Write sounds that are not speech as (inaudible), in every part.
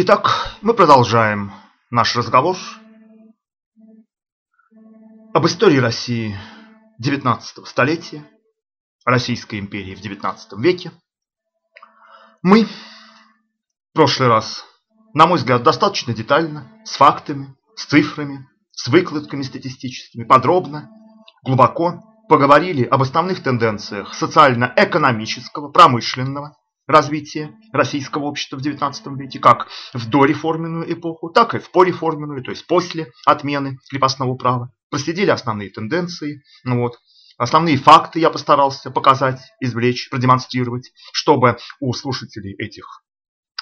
Итак, мы продолжаем наш разговор об истории России XIX столетия, Российской империи в XIX веке. Мы в прошлый раз, на мой взгляд, достаточно детально, с фактами, с цифрами, с выкладками статистическими, подробно, глубоко поговорили об основных тенденциях социально-экономического, промышленного развития российского общества в XIX веке, как в дореформенную эпоху, так и в пореформенную, то есть после отмены крепостного права. Проследили основные тенденции, ну вот, основные факты я постарался показать, извлечь, продемонстрировать, чтобы у слушателей этих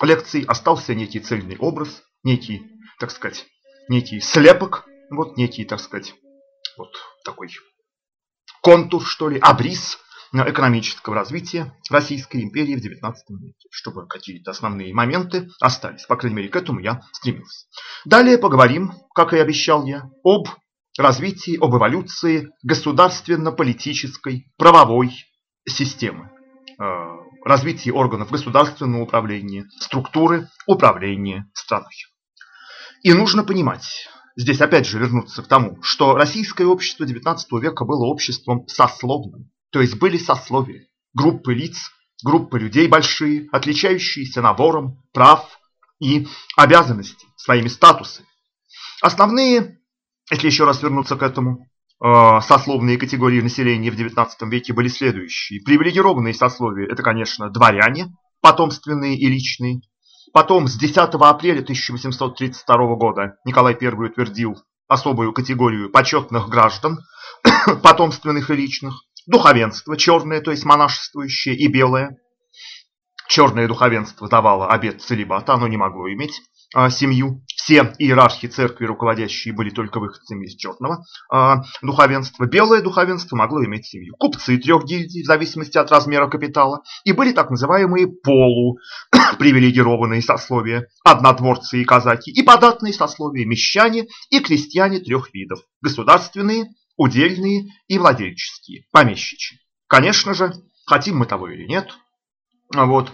лекций остался некий цельный образ, некий, так сказать, некий слепок, вот некий, так сказать, вот такой контур, что ли, абрис экономического развития Российской империи в XIX веке, чтобы какие-то основные моменты остались. По крайней мере, к этому я стремился. Далее поговорим, как и обещал я, об развитии, об эволюции государственно-политической правовой системы, э, развитии органов государственного управления, структуры управления страной. И нужно понимать, здесь опять же вернуться к тому, что российское общество XIX века было обществом сословным. То есть были сословия, группы лиц, группы людей большие, отличающиеся набором прав и обязанностей, своими статусами. Основные, если еще раз вернуться к этому, э, сословные категории населения в XIX веке были следующие. Привилегированные сословия – это, конечно, дворяне, потомственные и личные. Потом с 10 апреля 1832 года Николай I утвердил особую категорию почетных граждан, (coughs) потомственных и личных духовенство черное, то есть монашествующее, и белое. Черное духовенство давало обет целебата, оно не могло иметь а, семью. Все иерархи церкви, руководящие, были только выходцами из черного а, духовенства. Белое духовенство могло иметь семью. Купцы трех гильдий, в зависимости от размера капитала. И были так называемые полупривилегированные (coughs) сословия, однодворцы и казаки, и податные сословия, мещане и крестьяне трех видов. Государственные, удельные и владельческие, помещичьи. Конечно же, хотим мы того или нет, вот,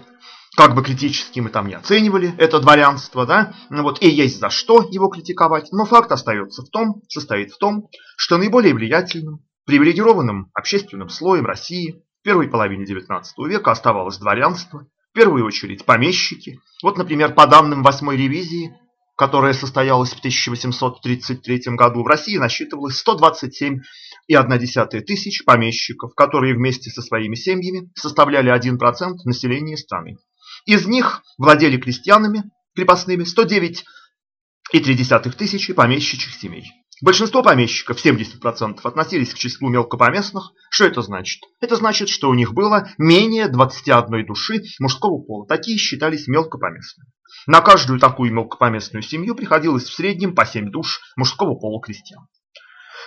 как бы критически мы там не оценивали это дворянство, да, вот, и есть за что его критиковать, но факт остается в том, состоит в том, что наиболее влиятельным, привилегированным общественным слоем России в первой половине XIX века оставалось дворянство, в первую очередь помещики. Вот, например, по данным восьмой ревизии которая состоялась в 1833 году, в России насчитывалось 127,1 тысяч помещиков, которые вместе со своими семьями составляли 1% населения страны. Из них владели крестьянами крепостными 109,3 тысячи помещичьих семей. Большинство помещиков, 70%, относились к числу мелкопоместных. Что это значит? Это значит, что у них было менее 21 души мужского пола. Такие считались мелкопоместными. На каждую такую мелкопоместную семью приходилось в среднем по 7 душ мужского пола крестьян.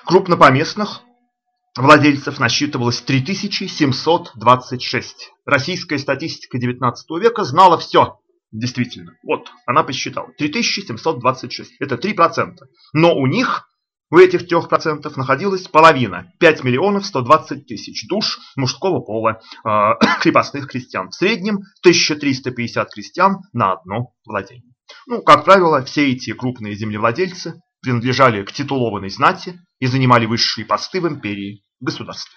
Крупнопоместных владельцев насчитывалось 3726. Российская статистика XIX века знала все. Действительно, вот, она посчитала. 3726, это 3%. Но у них у этих 3% находилась половина, 5 миллионов 120 тысяч душ мужского пола э, (coughs) крепостных крестьян. В среднем 1350 крестьян на одно владение. Ну, как правило, все эти крупные землевладельцы принадлежали к титулованной знати и занимали высшие посты в империи государстве.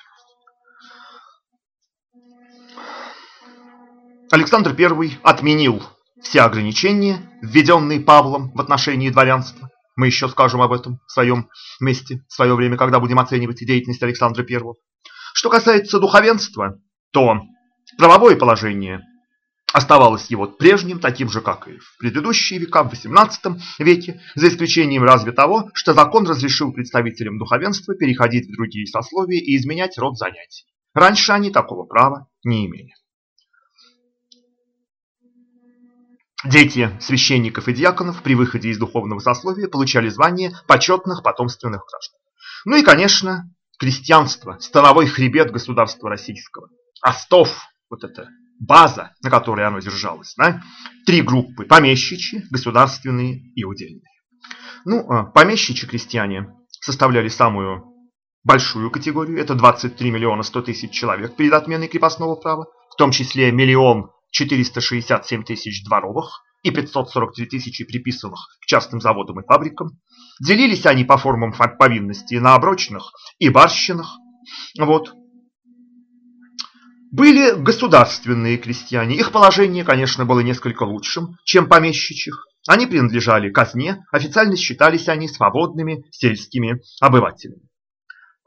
Александр I отменил все ограничения, введенные Павлом в отношении дворянства. Мы еще скажем об этом в своем месте, в свое время, когда будем оценивать деятельность Александра I. Что касается духовенства, то правовое положение оставалось его прежним, таким же, как и в предыдущие века, в XVIII веке, за исключением разве того, что закон разрешил представителям духовенства переходить в другие сословия и изменять род занятий. Раньше они такого права не имели. Дети священников и диаконов при выходе из духовного сословия получали звание почетных потомственных граждан. Ну и, конечно, крестьянство, становой хребет государства российского. Остов, вот эта база, на которой оно держалось. Да? Три группы – помещичьи, государственные и удельные. Ну, а помещичьи крестьяне составляли самую большую категорию. Это 23 миллиона 100 тысяч человек перед отменой крепостного права, в том числе миллион 467 тысяч дворовых и 543 тысячи приписанных к частным заводам и фабрикам. Делились они по формам повинности на оброчных и барщинах. Вот. Были государственные крестьяне. Их положение, конечно, было несколько лучшим, чем помещичьих. Они принадлежали казне, официально считались они свободными сельскими обывателями.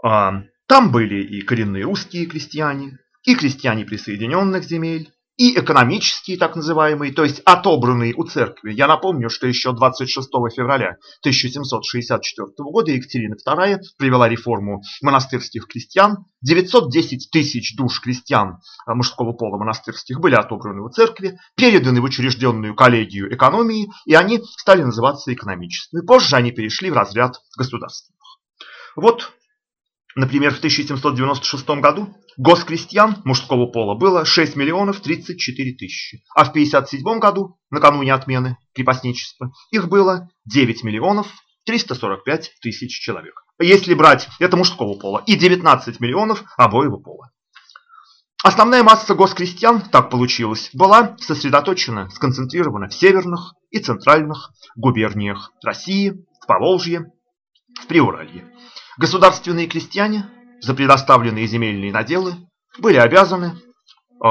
А, там были и коренные русские крестьяне, и крестьяне присоединенных земель, и экономические, так называемые, то есть отобранные у церкви. Я напомню, что еще 26 февраля 1764 года Екатерина II привела реформу монастырских крестьян. 910 тысяч душ крестьян а, мужского пола монастырских были отобраны у церкви, переданы в учрежденную коллегию экономии, и они стали называться экономическими. Позже они перешли в разряд государственных. Вот Например, в 1796 году госкрестьян мужского пола было 6 миллионов 34 тысячи, а в 1957 году, накануне отмены крепостничества, их было 9 миллионов 345 тысяч человек. Если брать это мужского пола и 19 миллионов обоего пола. Основная масса госкрестьян, так получилось, была сосредоточена, сконцентрирована в северных и центральных губерниях России, в Поволжье, в Приуралье. Государственные крестьяне за предоставленные земельные наделы были обязаны э,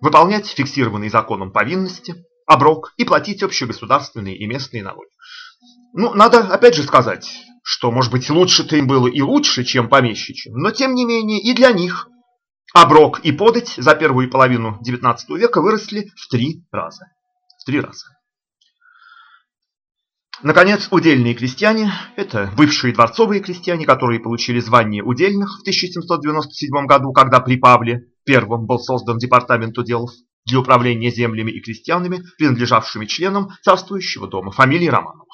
выполнять фиксированные законом повинности, оброк и платить общегосударственные и местные налоги. Ну, надо опять же сказать, что, может быть, лучше-то им было и лучше, чем помещичьим, но тем не менее и для них оброк и подать за первую половину XIX века выросли в три раза. В три раза. Наконец, удельные крестьяне – это бывшие дворцовые крестьяне, которые получили звание удельных в 1797 году, когда при Павле I был создан департамент уделов для управления землями и крестьянами, принадлежавшими членам царствующего дома фамилии Романовых.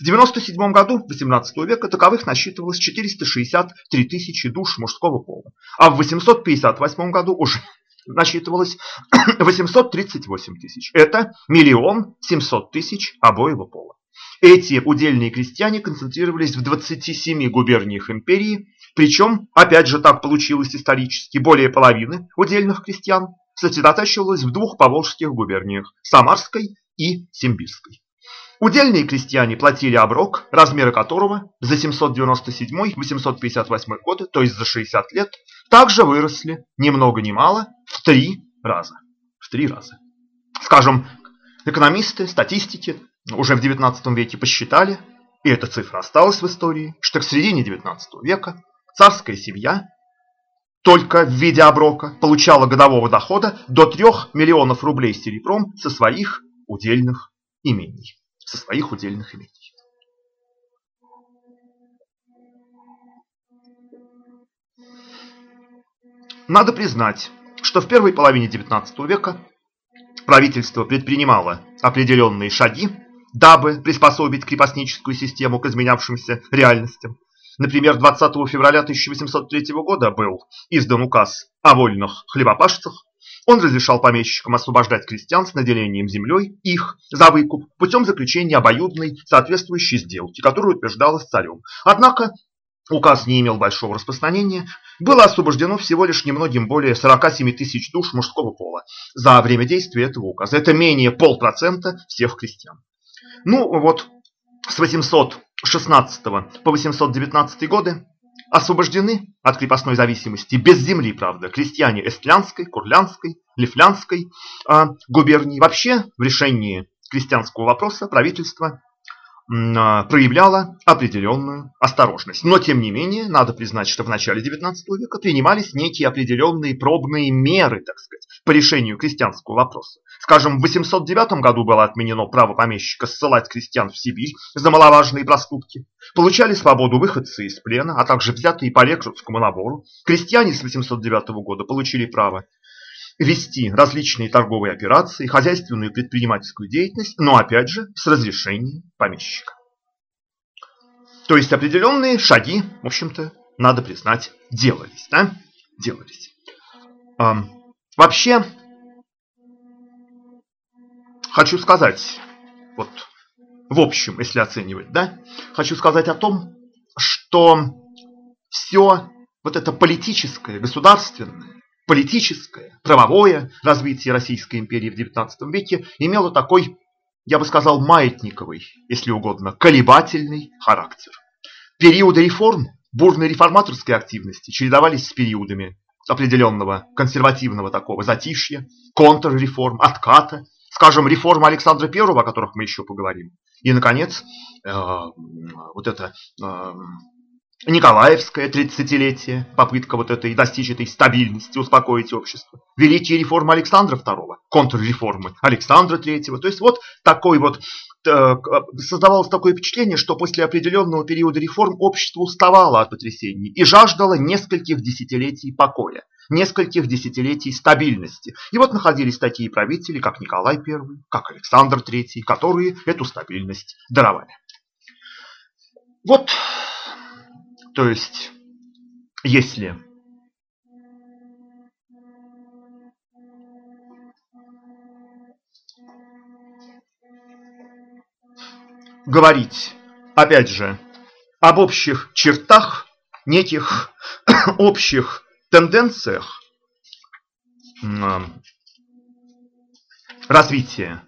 В 97 году 18 века таковых насчитывалось 463 тысячи душ мужского пола, а в 858 году уже насчитывалось (clears throat) 838 тысяч. Это миллион 700 тысяч обоего пола. Эти удельные крестьяне концентрировались в 27 губерниях империи, причем, опять же так получилось исторически, более половины удельных крестьян сосредотачивалось в двух поволжских губерниях – Самарской и Симбирской. Удельные крестьяне платили оброк, размеры которого за 797-858 годы, то есть за 60 лет, также выросли ни много ни мало в три раза. В три раза. Скажем, экономисты, статистики уже в XIX веке посчитали, и эта цифра осталась в истории, что к середине XIX века царская семья только в виде оброка получала годового дохода до 3 миллионов рублей серебром со своих удельных имений. Со своих удельных имений. Надо признать, что в первой половине XIX века правительство предпринимало определенные шаги дабы приспособить крепостническую систему к изменявшимся реальностям. Например, 20 февраля 1803 года был издан указ о вольных хлебопашцах. Он разрешал помещикам освобождать крестьян с наделением землей их за выкуп путем заключения обоюдной соответствующей сделки, которую утверждалась царем. Однако указ не имел большого распространения. Было освобождено всего лишь немногим более 47 тысяч душ мужского пола за время действия этого указа. Это менее полпроцента всех крестьян. Ну вот с 816 по 819 годы освобождены от крепостной зависимости без земли, правда, крестьяне Эстлянской, Курлянской, Лифлянской э, губернии. Вообще в решении крестьянского вопроса правительство проявляла определенную осторожность. Но, тем не менее, надо признать, что в начале XIX века принимались некие определенные пробные меры, так сказать, по решению крестьянского вопроса. Скажем, в 809 году было отменено право помещика ссылать крестьян в Сибирь за маловажные проступки. Получали свободу выходцы из плена, а также взятые по рекрутскому набору. Крестьяне с 809 года получили право вести различные торговые операции, хозяйственную предпринимательскую деятельность, но опять же с разрешения помещика. То есть определенные шаги, в общем-то, надо признать, делались. Да? делались. А, вообще, хочу сказать, вот в общем, если оценивать, да, хочу сказать о том, что все вот это политическое, государственное, политическое, правовое развитие Российской империи в XIX веке имело такой я бы сказал, маятниковый, если угодно, колебательный характер. Периоды реформ, бурной реформаторской активности чередовались с периодами определенного консервативного такого затишья, контрреформ, отката, скажем, реформа Александра I, о которых мы еще поговорим. И, наконец, э, вот это э, Николаевское тридцатилетие, попытка вот этой достичь этой стабильности, успокоить общество. Великие реформы Александра II, контрреформы Александра III. То есть вот такой вот э, создавалось такое впечатление, что после определенного периода реформ общество уставало от потрясений и жаждало нескольких десятилетий покоя, нескольких десятилетий стабильности. И вот находились такие правители, как Николай I, как Александр III, которые эту стабильность даровали. Вот то есть, если говорить, опять же, об общих чертах, неких (coughs) общих тенденциях развития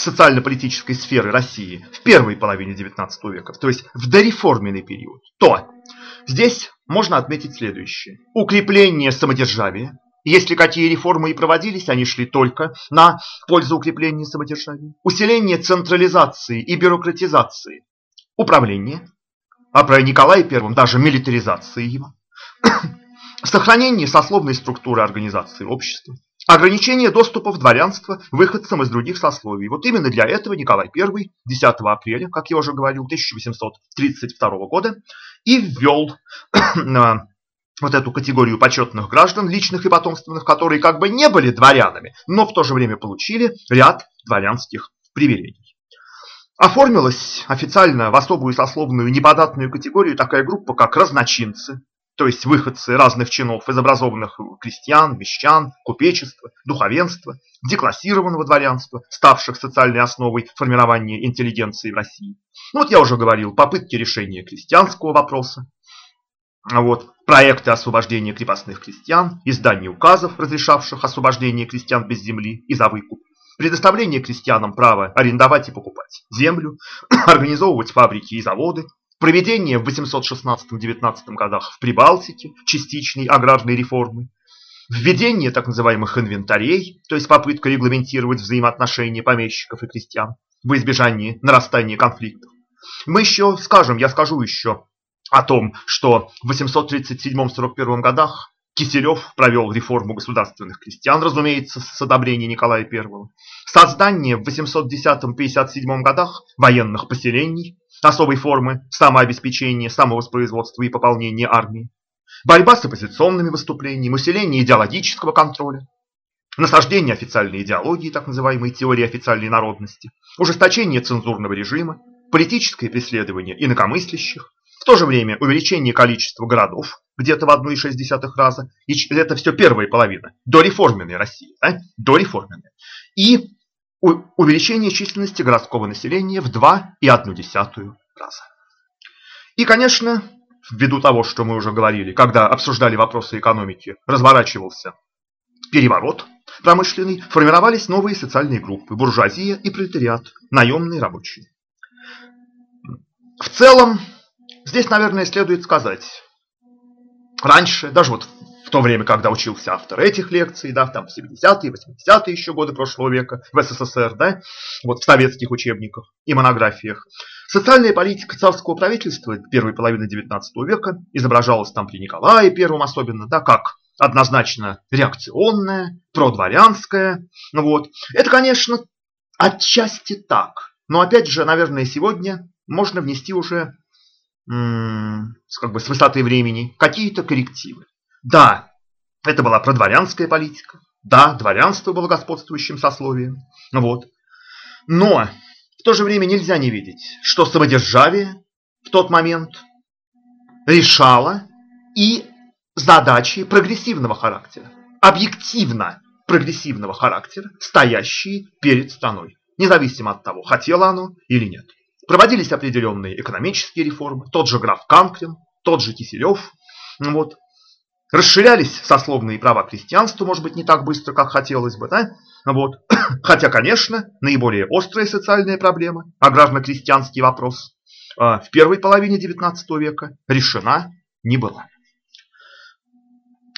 социально-политической сферы России в первой половине XIX века, то есть в дореформенный период, то здесь можно отметить следующее. Укрепление самодержавия. Если какие реформы и проводились, они шли только на пользу укрепления самодержавия. Усиление централизации и бюрократизации управления, а про Николая I даже милитаризации его. (coughs) Сохранение сословной структуры организации общества. Ограничение доступа в дворянство выходцам из других сословий. Вот именно для этого Николай I 10 апреля, как я уже говорил, 1832 года и ввел (clears throat) вот эту категорию почетных граждан, личных и потомственных, которые как бы не были дворянами, но в то же время получили ряд дворянских привилегий. Оформилась официально в особую сословную неподатную категорию такая группа, как разночинцы, то есть выходцы разных чинов из образованных крестьян, мещан, купечества, духовенства, деклассированного дворянства, ставших социальной основой формирования интеллигенции в России. Ну, вот я уже говорил, попытки решения крестьянского вопроса, вот, проекты освобождения крепостных крестьян, издание указов, разрешавших освобождение крестьян без земли и за выкуп, предоставление крестьянам права арендовать и покупать землю, (clears throat) организовывать фабрики и заводы, проведение в 816-19 годах в Прибалтике частичной аграрной реформы, введение так называемых инвентарей, то есть попытка регламентировать взаимоотношения помещиков и крестьян в избежании нарастания конфликтов. Мы еще скажем, я скажу еще о том, что в 837-41 годах Киселев провел реформу государственных крестьян, разумеется, с одобрения Николая I. Создание в 810-57 годах военных поселений, особой формы самообеспечения, самовоспроизводства и пополнения армии, борьба с оппозиционными выступлениями, усиление идеологического контроля, насаждение официальной идеологии, так называемой теории официальной народности, ужесточение цензурного режима, политическое преследование инакомыслящих, в то же время увеличение количества городов где-то в 1,6 раза, и это все первая половина, дореформенной России, да? дореформенной, и увеличение численности городского населения в 2,1 раза. И, конечно, ввиду того, что мы уже говорили, когда обсуждали вопросы экономики, разворачивался переворот промышленный, формировались новые социальные группы – буржуазия и пролетариат, наемные рабочие. В целом, здесь, наверное, следует сказать, раньше, даже вот в то время, когда учился автор этих лекций, да, там в 70-е, 80-е еще годы прошлого века в СССР, да, вот в советских учебниках и монографиях. Социальная политика царского правительства первой половины 19 века изображалась там при Николае Первом особенно, да, как однозначно реакционная, продворянская. Ну вот. Это, конечно, отчасти так. Но опять же, наверное, сегодня можно внести уже как бы с высоты времени какие-то коррективы. Да, это была продворянская политика. Да, дворянство было господствующим сословием. Вот. Но в то же время нельзя не видеть, что самодержавие в тот момент решало и задачи прогрессивного характера, объективно прогрессивного характера, стоящие перед страной, независимо от того, хотело оно или нет. Проводились определенные экономические реформы, тот же граф Канклин, тот же Киселев, вот, Расширялись сословные права крестьянства, может быть, не так быстро, как хотелось бы, да? Вот. (coughs) Хотя, конечно, наиболее острая социальная проблема, аграрно-крестьянский вопрос, а, в первой половине XIX века решена не была.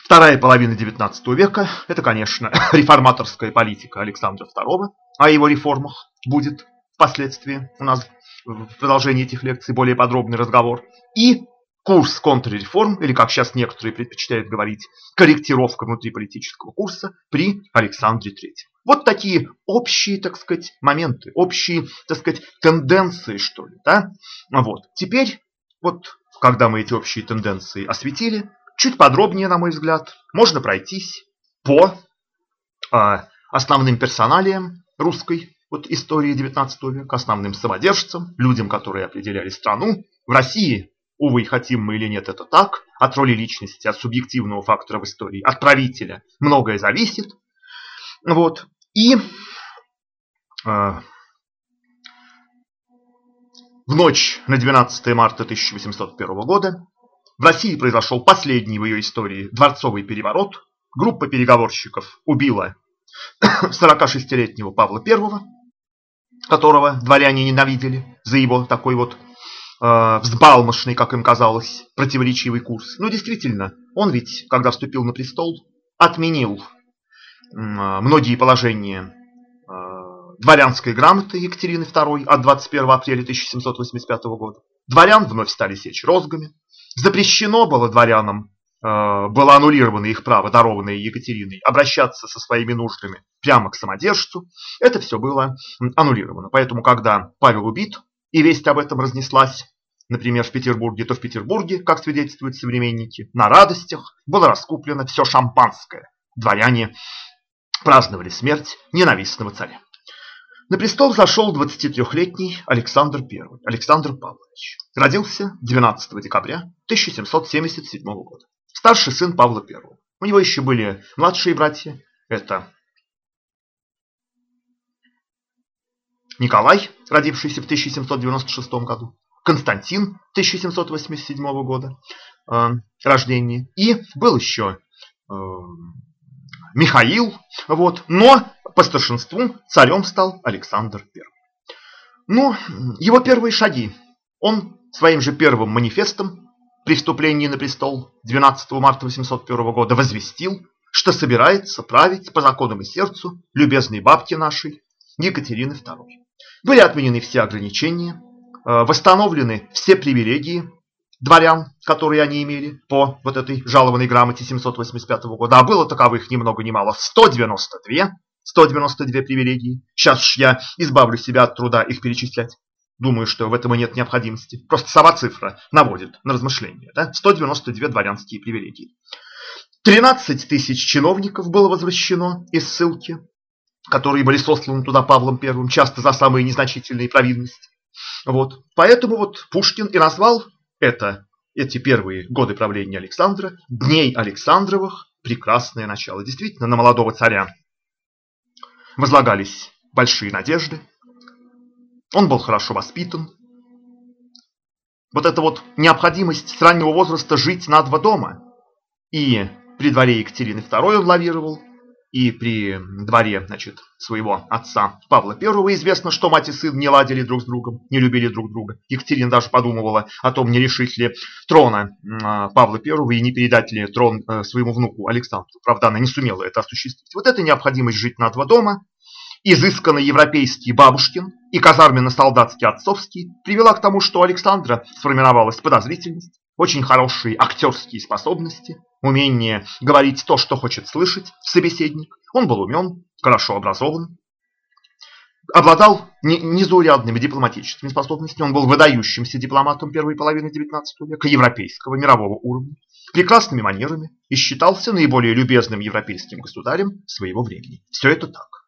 Вторая половина XIX века – это, конечно, (coughs) реформаторская политика Александра II. О его реформах будет впоследствии у нас в продолжении этих лекций более подробный разговор. И курс контрреформ, или как сейчас некоторые предпочитают говорить, корректировка внутриполитического курса при Александре III. Вот такие общие, так сказать, моменты, общие, так сказать, тенденции, что ли. Да? Вот. Теперь, вот, когда мы эти общие тенденции осветили, чуть подробнее, на мой взгляд, можно пройтись по э, основным персоналиям русской вот, истории XIX века, основным самодержцам, людям, которые определяли страну. В России Увы, хотим мы или нет, это так. От роли личности, от субъективного фактора в истории, от правителя многое зависит. Вот. И э, в ночь на 12 марта 1801 года в России произошел последний в ее истории дворцовый переворот. Группа переговорщиков убила (coughs) 46-летнего Павла I, которого дворяне ненавидели за его такой вот э, взбалмошный, как им казалось, противоречивый курс. Но действительно, он ведь, когда вступил на престол, отменил э, многие положения э, дворянской грамоты Екатерины II от 21 апреля 1785 года. Дворян вновь стали сечь розгами. Запрещено было дворянам, э, было аннулировано их право, дарованное Екатериной, обращаться со своими нуждами прямо к самодержцу. Это все было аннулировано. Поэтому, когда Павел убит, и весть об этом разнеслась, например, в Петербурге, то в Петербурге, как свидетельствуют современники, на радостях было раскуплено все шампанское. Дворяне праздновали смерть ненавистного царя. На престол зашел 23-летний Александр I, Александр Павлович. Родился 12 декабря 1777 года. Старший сын Павла I. У него еще были младшие братья. Это Николай, родившийся в 1796 году, Константин 1787 года э, рождения. И был еще э, Михаил, вот, но по старшинству царем стал Александр I. Ну, его первые шаги. Он своим же первым манифестом при вступлении на престол 12 марта 801 года возвестил, что собирается править по законам и сердцу любезной бабки нашей Екатерины II. Были отменены все ограничения, восстановлены все привилегии дворян, которые они имели по вот этой жалованной грамоте 785 года. А было таковых ни много ни мало 192, 192 привилегии. Сейчас я избавлю себя от труда их перечислять. Думаю, что в этом и нет необходимости. Просто сама цифра наводит на размышления. Да? 192 дворянские привилегии. 13 тысяч чиновников было возвращено из ссылки, которые были сосланы туда Павлом I, часто за самые незначительные провинности. Вот. Поэтому вот Пушкин и назвал это, эти первые годы правления Александра Дней Александровых прекрасное начало. Действительно, на молодого царя возлагались большие надежды. Он был хорошо воспитан. Вот эта вот необходимость с раннего возраста жить на два дома. И при дворе Екатерины II он лавировал, и при дворе значит, своего отца Павла I известно, что мать и сын не ладили друг с другом, не любили друг друга. Екатерина даже подумывала о том, не решить ли трона а, Павла I и не передать ли трон э, своему внуку Александру. Правда, она не сумела это осуществить. Вот эта необходимость жить на два дома, изысканный европейский бабушкин и казарменно-солдатский отцовский привела к тому, что Александра сформировалась подозрительность, очень хорошие актерские способности, умение говорить то, что хочет слышать собеседник. Он был умен, хорошо образован, обладал незаурядными дипломатическими способностями. Он был выдающимся дипломатом первой половины XIX века, европейского, мирового уровня, прекрасными манерами и считался наиболее любезным европейским государем своего времени. Все это так.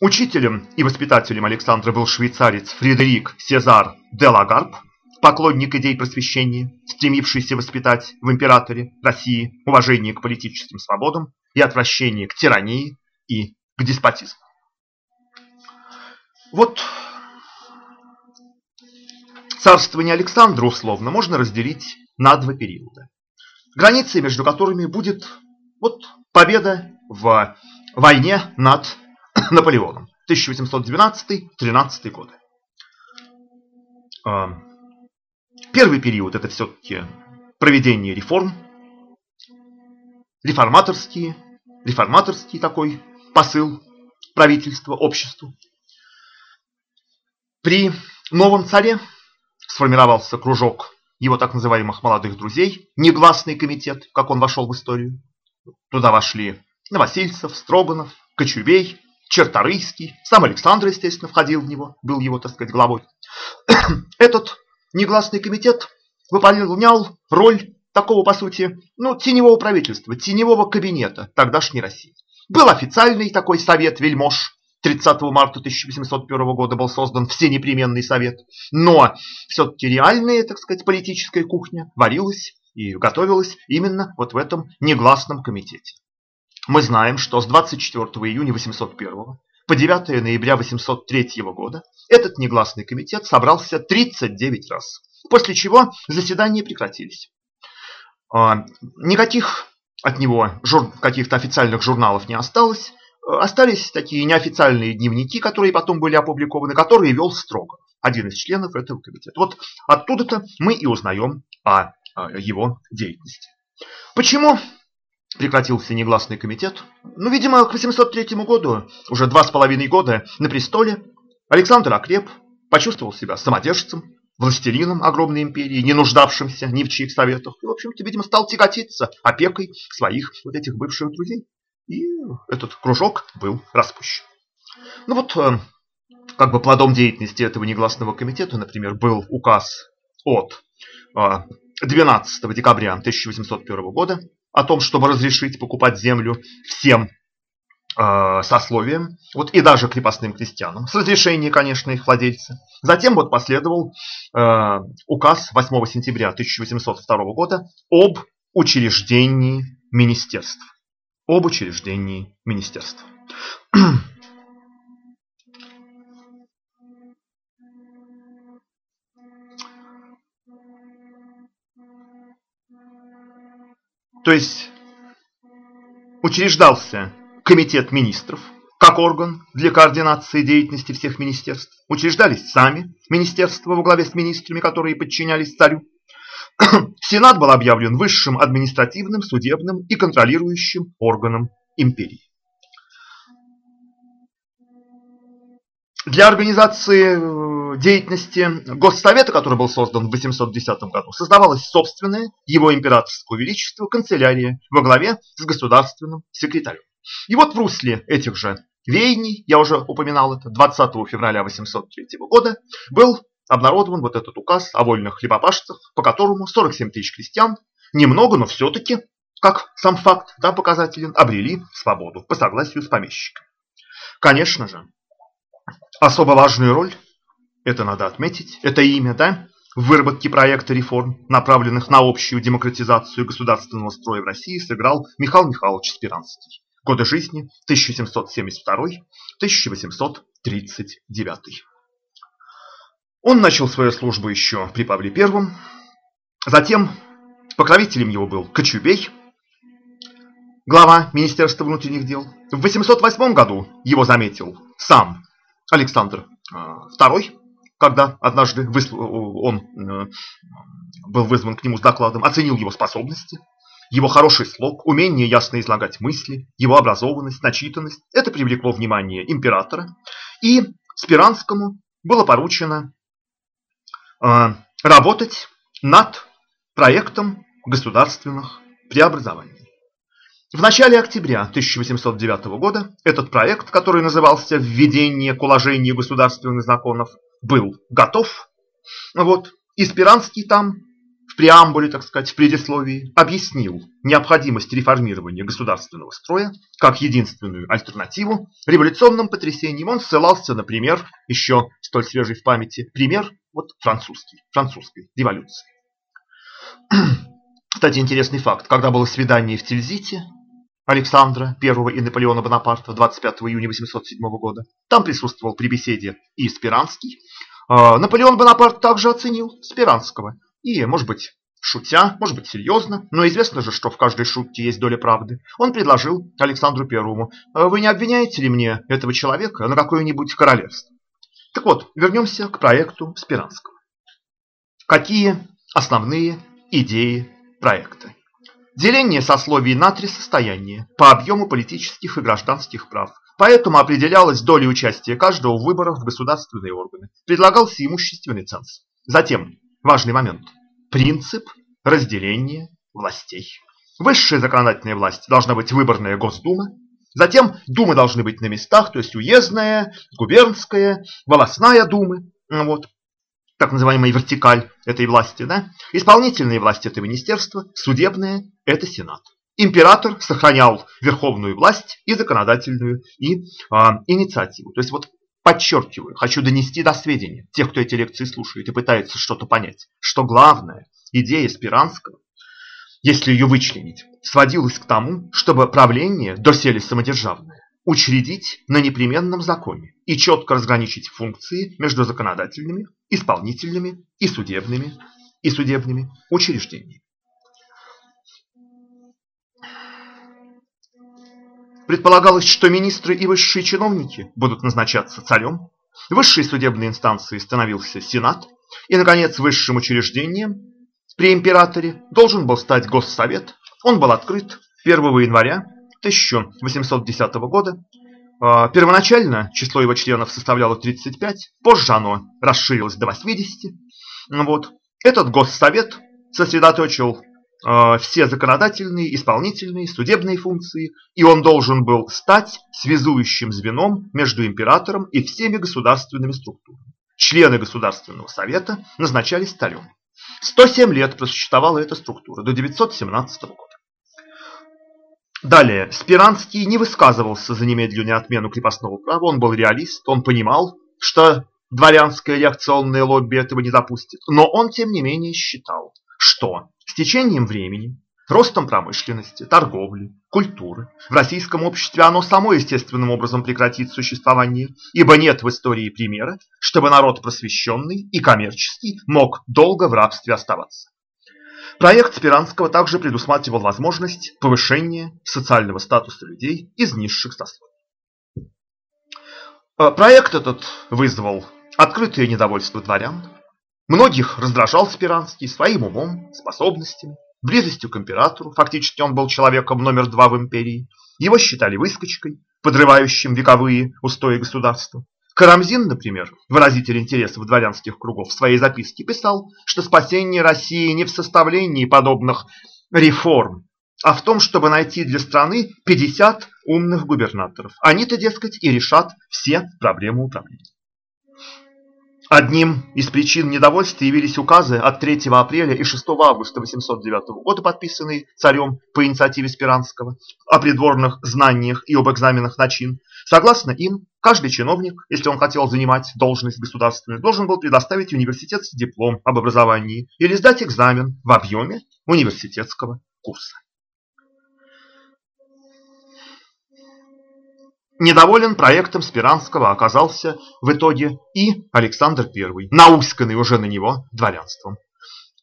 Учителем и воспитателем Александра был швейцарец Фредерик Сезар де Лагарб, поклонник идей просвещения, стремившийся воспитать в императоре России уважение к политическим свободам и отвращение к тирании и к деспотизму. Вот царствование Александра условно можно разделить на два периода, границей между которыми будет вот победа в войне над (coughs) Наполеоном 1812-13 годы. А, первый период это все-таки проведение реформ, реформаторские, реформаторский такой посыл правительства, обществу. При новом царе сформировался кружок его так называемых молодых друзей, негласный комитет, как он вошел в историю. Туда вошли Новосильцев, Строганов, Кочубей, Черторийский, сам Александр, естественно, входил в него, был его, так сказать, главой. (clears throat) Этот негласный комитет выполнял роль такого, по сути, ну, теневого правительства, теневого кабинета тогдашней России. Был официальный такой совет вельмож, 30 марта 1801 года был создан Всенепременный совет, но все-таки реальная, так сказать, политическая кухня варилась и готовилась именно вот в этом негласном комитете. Мы знаем, что с 24 июня 801 по 9 ноября 803 года этот негласный комитет собрался 39 раз, после чего заседания прекратились. А, никаких от него каких-то официальных журналов не осталось, остались такие неофициальные дневники, которые потом были опубликованы, которые вел Строгов, один из членов этого комитета. Вот оттуда-то мы и узнаем о его деятельности. Почему прекратился негласный комитет. Ну, видимо, к 803 году, уже два с половиной года на престоле, Александр окреп, почувствовал себя самодержцем, властелином огромной империи, не нуждавшимся ни в чьих советах. И, в общем-то, видимо, стал тяготиться опекой своих вот этих бывших друзей. И этот кружок был распущен. Ну вот, э, как бы плодом деятельности этого негласного комитета, например, был указ от 12 э, декабря 1801 года о том, чтобы разрешить покупать землю всем э, сословиям, вот и даже крепостным крестьянам, с разрешения, конечно, их владельца. Затем вот последовал э, указ 8 сентября 1802 года об учреждении министерств. Об учреждении министерств. (clears throat) То есть учреждался комитет министров, как орган для координации деятельности всех министерств. Учреждались сами министерства во главе с министрами, которые подчинялись царю. (clears throat) Сенат был объявлен высшим административным, судебным и контролирующим органом империи. Для организации э, деятельности Госсовета, который был создан в 810 году, создавалась собственная его императорского величества канцелярия во главе с государственным секретарем. И вот в русле этих же веяний, я уже упоминал это, 20 февраля 803 года был обнародован вот этот указ о вольных хлебопашцах, по которому 47 тысяч крестьян, немного, но все-таки, как сам факт да, показателен, обрели свободу по согласию с помещиком. Конечно же, особо важную роль, это надо отметить, это имя, да, в выработке проекта реформ, направленных на общую демократизацию государственного строя в России, сыграл Михаил Михайлович Спиранский. Годы жизни 1772-1839. Он начал свою службу еще при Павле I. Затем покровителем его был Кочубей, глава Министерства внутренних дел. В 808 году его заметил сам Александр II, э, когда однажды он э, был вызван к нему с докладом, оценил его способности, его хороший слог, умение ясно излагать мысли, его образованность, начитанность. Это привлекло внимание императора. И Спиранскому было поручено э, работать над проектом государственных преобразований. В начале октября 1809 года этот проект, который назывался «Введение к уложению государственных законов», был готов. Вот. И Спиранский там, в преамбуле, так сказать, в предисловии, объяснил необходимость реформирования государственного строя как единственную альтернативу революционным потрясениям. Он ссылался, например, еще столь свежий в памяти, пример вот французский, французской революции. (clears throat) Кстати, интересный факт. Когда было свидание в Тильзите, Александра I и Наполеона Бонапарта 25 июня 807 года. Там присутствовал при беседе и Спиранский, Наполеон Бонапарт также оценил Спиранского. И, может быть, шутя, может быть, серьезно, но известно же, что в каждой шутке есть доля правды. Он предложил Александру Первому, вы не обвиняете ли мне этого человека на какое-нибудь королевство? Так вот, вернемся к проекту Спиранского. Какие основные идеи проекта? Деление сословий на три состояния по объему политических и гражданских прав. Поэтому определялась доля участия каждого в выборах в государственные органы. Предлагался имущественный ценз. Затем, важный момент, принцип разделения властей. Высшая законодательная власть должна быть выборная Госдума. Затем думы должны быть на местах, то есть уездная, губернская, волосная думы. Вот так называемая вертикаль этой власти. Да? Исполнительная власть – это министерство, судебная – это сенат. Император сохранял верховную власть и законодательную, и а, инициативу. То есть вот подчеркиваю, хочу донести до сведения тех, кто эти лекции слушает и пытается что-то понять, что главная идея Спиранского, если ее вычленить, сводилась к тому, чтобы правление, доселе самодержавное, учредить на непременном законе и четко разграничить функции между законодательными, исполнительными и судебными, и судебными учреждениями. Предполагалось, что министры и высшие чиновники будут назначаться царем, высшей судебной инстанцией становился Сенат, и, наконец, высшим учреждением при императоре должен был стать Госсовет. Он был открыт 1 января 1810 года. А, первоначально число его членов составляло 35, позже оно расширилось до 80. Вот. Этот госсовет сосредоточил а, все законодательные, исполнительные, судебные функции, и он должен был стать связующим звеном между императором и всеми государственными структурами. Члены Государственного совета назначались царем. 107 лет просуществовала эта структура, до 917 года. Далее, Спиранский не высказывался за немедленную отмену крепостного права, он был реалист, он понимал, что дворянское реакционное лобби этого не допустит, но он, тем не менее, считал, что с течением времени, ростом промышленности, торговли, культуры, в российском обществе оно само естественным образом прекратит существование, ибо нет в истории примера, чтобы народ просвещенный и коммерческий мог долго в рабстве оставаться. Проект Спиранского также предусматривал возможность повышения социального статуса людей из низших сословий. Э, проект этот вызвал открытое недовольство дворян. Многих раздражал Спиранский своим умом, способностями, близостью к императору, фактически он был человеком номер два в империи. Его считали выскочкой, подрывающим вековые устои государства. Карамзин, например, выразитель интересов дворянских кругов, в своей записке писал, что спасение России не в составлении подобных реформ, а в том, чтобы найти для страны 50 умных губернаторов. Они-то, дескать, и решат все проблемы управления. Одним из причин недовольства явились указы от 3 апреля и 6 августа 809 года, подписанные царем по инициативе Спиранского, о придворных знаниях и об экзаменах на чин. Согласно им, каждый чиновник, если он хотел занимать должность государственную, должен был предоставить университетский диплом об образовании или сдать экзамен в объеме университетского курса. Недоволен проектом Спиранского оказался в итоге и Александр I, науськанный уже на него дворянством.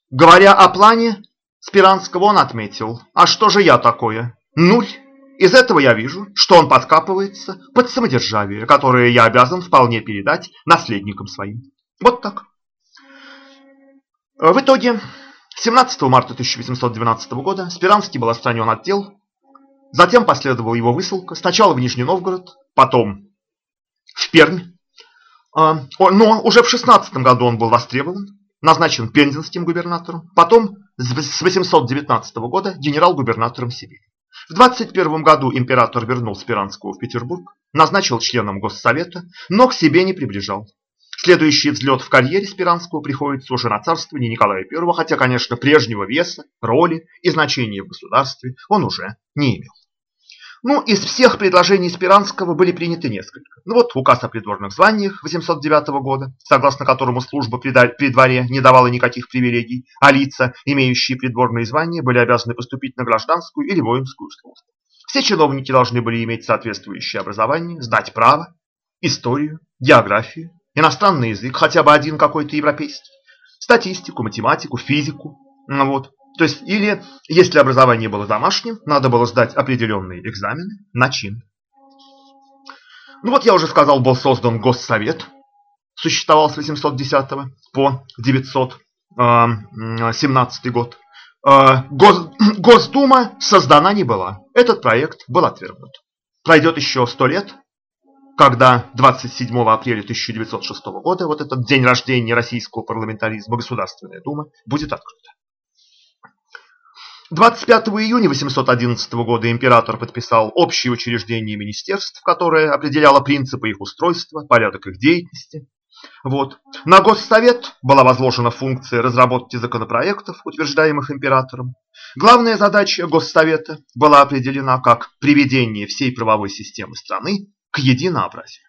Говоря о плане Спиранского, он отметил, а что же я такое? Нуль. Из этого я вижу, что он подкапывается под самодержавие, которое я обязан вполне передать наследникам своим. Вот так. В итоге, 17 марта 1812 года Спиранский был отстранен от дел Затем последовала его высылка, сначала в Нижний Новгород, потом в Пермь. А, но уже в 16 году он был востребован, назначен пензенским губернатором, потом с 819 года генерал-губернатором Сибири. В 21 году император вернул Спиранского в Петербург, назначил членом Госсовета, но к себе не приближал. Следующий взлет в карьере Спиранского приходится уже на царствование Николая I, хотя, конечно, прежнего веса, роли и значения в государстве он уже не имел. Ну, из всех предложений Спиранского были приняты несколько. Ну вот указ о придворных званиях 809 года, согласно которому служба при дворе не давала никаких привилегий, а лица, имеющие придворные звания, были обязаны поступить на гражданскую или воинскую службу. Все чиновники должны были иметь соответствующее образование, знать право, историю, географию иностранный язык, хотя бы один какой-то европейский, статистику, математику, физику. Ну вот. То есть, или, если образование было домашним, надо было сдать определенные экзамены на чин. Ну вот я уже сказал, был создан Госсовет, существовал с 810 по 917 год. Э, Гос, (clears throat) Госдума создана не была. Этот проект был отвергнут. Пройдет еще сто лет, когда 27 апреля 1906 года, вот этот день рождения российского парламентаризма, Государственная Дума будет открыта. 25 июня 811 года император подписал общее учреждение министерств, которое определяло принципы их устройства, порядок их деятельности. Вот. На Госсовет была возложена функция разработки законопроектов, утверждаемых императором. Главная задача Госсовета была определена как приведение всей правовой системы страны к единообразию.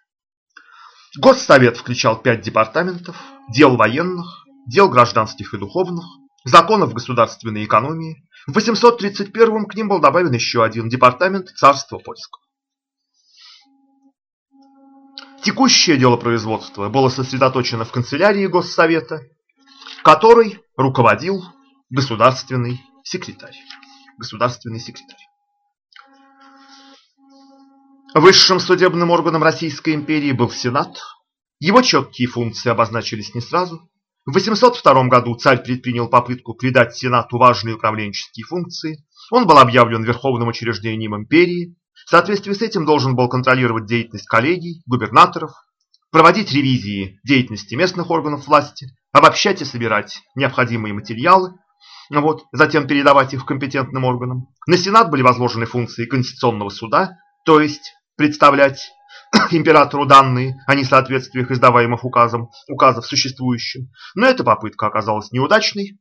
Госсовет включал пять департаментов, дел военных, дел гражданских и духовных, законов государственной экономии, в 831 к ним был добавлен еще один департамент царства польского. Текущее дело производства было сосредоточено в канцелярии Госсовета, которой руководил государственный секретарь. Государственный секретарь. Высшим судебным органом Российской империи был Сенат. Его четкие функции обозначились не сразу. В 802 году царь предпринял попытку придать Сенату важные управленческие функции. Он был объявлен верховным учреждением империи. В соответствии с этим должен был контролировать деятельность коллегий, губернаторов, проводить ревизии деятельности местных органов власти, обобщать и собирать необходимые материалы, вот, затем передавать их компетентным органам. На Сенат были возложены функции Конституционного суда, то есть представлять (coughs) императору данные о несоответствиях издаваемых указом, указов существующим. Но эта попытка оказалась неудачной,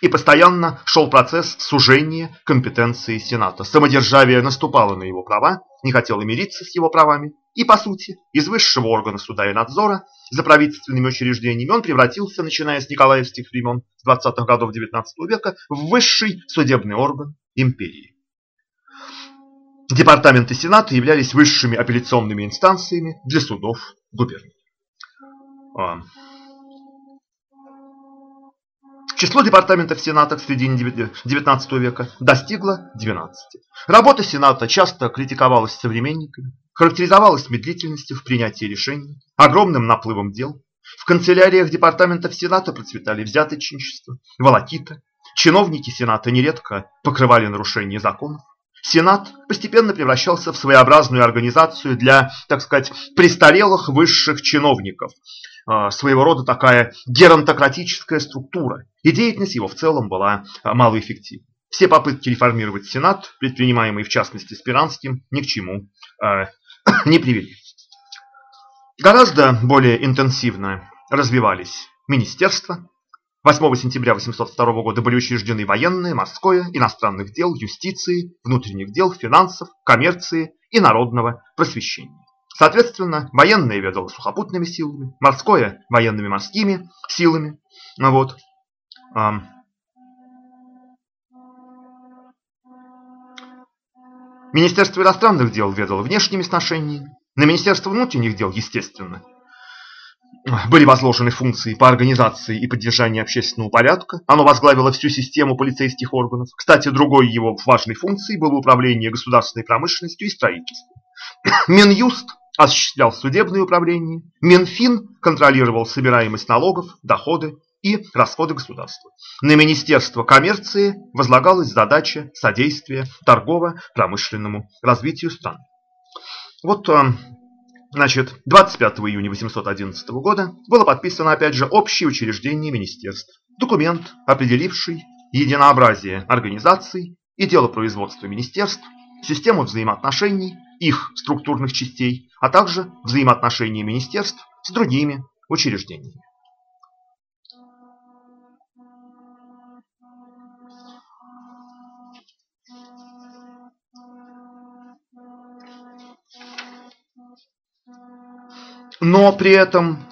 и постоянно шел процесс сужения компетенции Сената. Самодержавие наступало на его права, не хотело мириться с его правами, и, по сути, из высшего органа суда и надзора за правительственными учреждениями он превратился, начиная с николаевских времен, с 20-х годов XIX века, в высший судебный орган империи. Департаменты Сената являлись высшими апелляционными инстанциями для судов губерний. А. Число департаментов Сената в середине XIX века достигло 12. Работа Сената часто критиковалась современниками, характеризовалась медлительностью в принятии решений, огромным наплывом дел. В канцеляриях департаментов Сената процветали взяточничество, волокита. Чиновники Сената нередко покрывали нарушения законов. Сенат постепенно превращался в своеобразную организацию для, так сказать, престарелых высших чиновников. А, своего рода такая геронтократическая структура. И деятельность его в целом была а, малоэффективна. Все попытки реформировать Сенат, предпринимаемые в частности Спиранским, ни к чему э, (coughs) не привели. Гораздо более интенсивно развивались министерства, 8 сентября 802 года были учреждены военные, морское, иностранных дел, юстиции, внутренних дел, финансов, коммерции и народного просвещения. Соответственно, военное ведало сухопутными силами, морское – военными морскими силами. Ну вот. Министерство иностранных дел ведало внешними сношениями. На Министерство внутренних дел, естественно, были возложены функции по организации и поддержанию общественного порядка. Оно возглавило всю систему полицейских органов. Кстати, другой его важной функцией было управление государственной промышленностью и строительством. (coughs) Минюст осуществлял судебное управление, Минфин контролировал собираемость налогов, доходы и расходы государства. На Министерство коммерции возлагалась задача содействия торгово-промышленному развитию страны. Вот э, Значит, 25 июня 811 года было подписано опять же общее учреждение министерств. Документ, определивший единообразие организаций и делопроизводства министерств, систему взаимоотношений их структурных частей, а также взаимоотношения министерств с другими учреждениями. Но при этом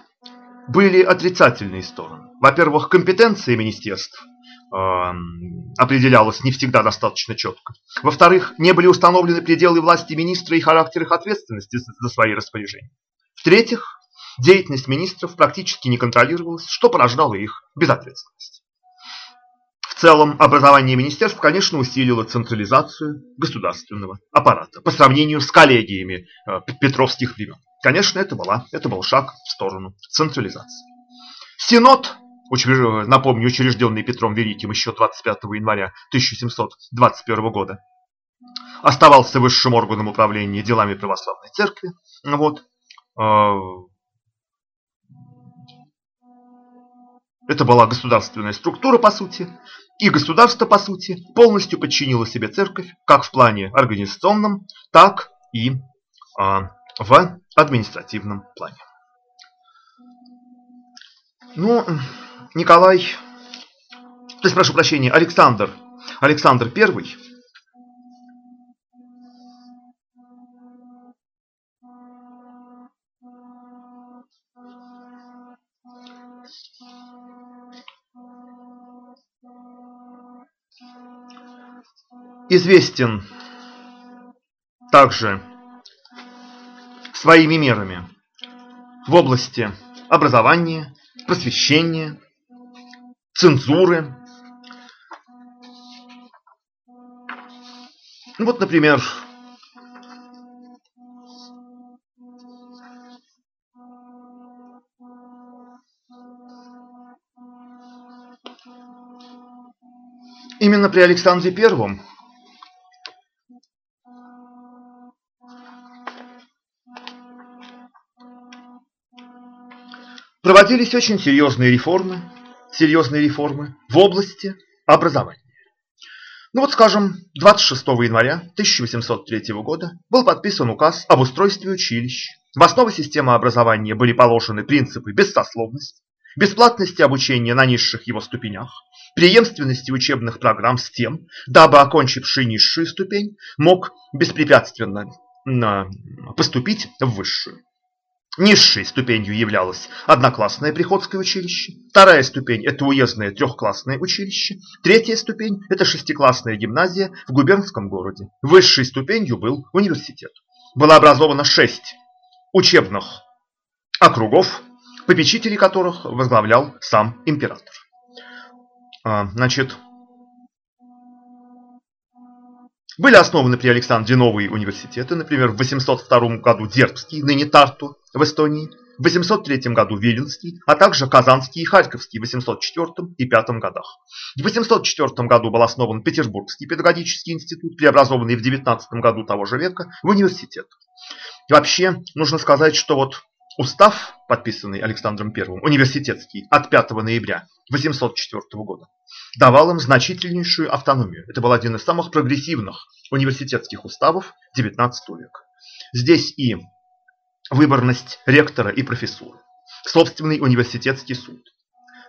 были отрицательные стороны. Во-первых, компетенция министерств э, определялась не всегда достаточно четко. Во-вторых, не были установлены пределы власти министра и характер их ответственности за свои распоряжения. В-третьих, Деятельность министров практически не контролировалась, что порождало их безответственность. В целом, образование министерств, конечно, усилило централизацию государственного аппарата по сравнению с коллегиями э, петровских времен. Конечно, это, была, это был шаг в сторону централизации. Синод, напомню, учрежденный Петром Великим еще 25 января 1721 года, оставался высшим органом управления делами православной церкви. Вот. Э, это была государственная структура, по сути, и государство, по сути, полностью подчинило себе церковь, как в плане организационном, так и а, в административном плане. Ну, Николай, то есть, прошу прощения, Александр, Александр I известен также своими мерами в области образования, просвещения, цензуры. Ну вот, например, именно при Александре Первом проводились очень серьезные реформы, серьезные реформы в области образования. Ну вот, скажем, 26 января 1803 года был подписан указ об устройстве училищ. В основу системы образования были положены принципы бессословности, бесплатности обучения на низших его ступенях, преемственности учебных программ с тем, дабы окончивший низшую ступень мог беспрепятственно поступить в высшую. Низшей ступенью являлось одноклассное приходское училище, вторая ступень – это уездное трехклассное училище, третья ступень – это шестиклассная гимназия в губернском городе. Высшей ступенью был университет. Было образовано шесть учебных округов, попечители которых возглавлял сам император. А, значит, были основаны при Александре новые университеты, например, в 802 году Дербский, ныне Тарту, в Эстонии, в 803 году Виленский, а также Казанский и Харьковский в 804 и 5 годах. В 804 году был основан Петербургский педагогический институт, преобразованный в 19 году того же века в университет. И вообще, нужно сказать, что вот устав, подписанный Александром I, университетский, от 5 ноября 804 года, давал им значительнейшую автономию. Это был один из самых прогрессивных университетских уставов XIX века. Здесь и выборность ректора и профессуры, собственный университетский суд.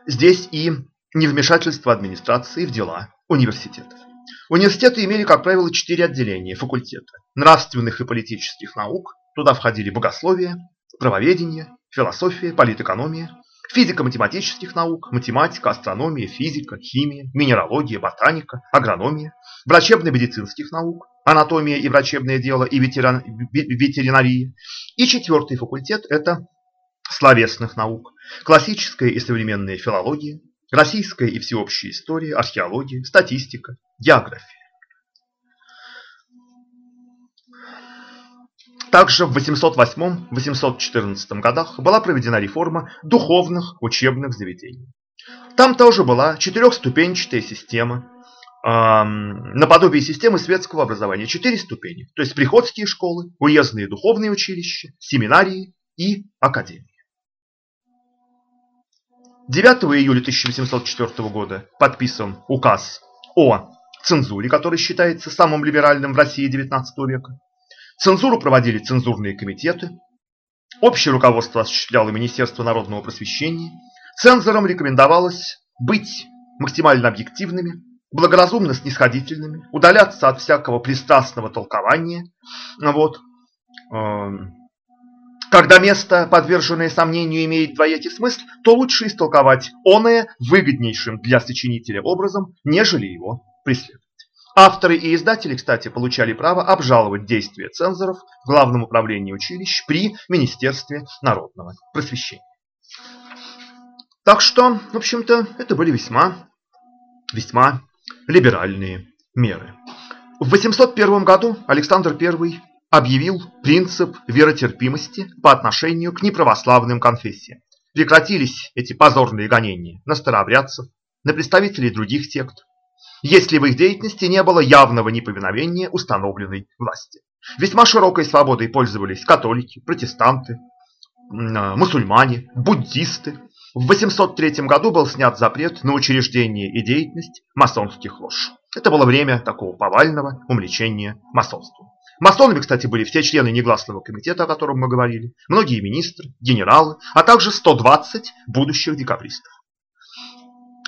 Здесь и невмешательство администрации в дела университетов. Университеты имели, как правило, четыре отделения факультета нравственных и политических наук. Туда входили богословие, правоведение, философия, политэкономия, физико-математических наук, математика, астрономия, физика, химия, минералогия, ботаника, агрономия, врачебно-медицинских наук, анатомия и врачебное дело и ветеринария. И четвертый факультет – это словесных наук, классическая и современная филология, российская и всеобщая история, археология, статистика, география. Также в 808-814 годах была проведена реформа духовных учебных заведений. Там тоже была четырехступенчатая система, э, наподобие системы светского образования. Четыре ступени, то есть приходские школы, уездные духовные училища, семинарии и академии. 9 июля 1804 года подписан указ о цензуре, который считается самым либеральным в России XIX века. Цензуру проводили цензурные комитеты. Общее руководство осуществляло Министерство народного просвещения. Цензорам рекомендовалось быть максимально объективными, благоразумно снисходительными, удаляться от всякого пристрастного толкования. Вот. Эм, когда место, подверженное сомнению, имеет двоякий смысл, то лучше истолковать оное выгоднейшим для сочинителя образом, нежели его преследовать. Авторы и издатели, кстати, получали право обжаловать действия цензоров в Главном управлении училищ при Министерстве народного просвещения. Так что, в общем-то, это были весьма, весьма либеральные меры. В 801 году Александр I объявил принцип веротерпимости по отношению к неправославным конфессиям. Прекратились эти позорные гонения на старообрядцев, на представителей других сект, если в их деятельности не было явного неповиновения установленной власти. Весьма широкой свободой пользовались католики, протестанты, а, мусульмане, буддисты. В 803 году был снят запрет на учреждение и деятельность масонских лож. Это было время такого повального увлечения масонством. Масонами, кстати, были все члены негласного комитета, о котором мы говорили, многие министры, генералы, а также 120 будущих декабристов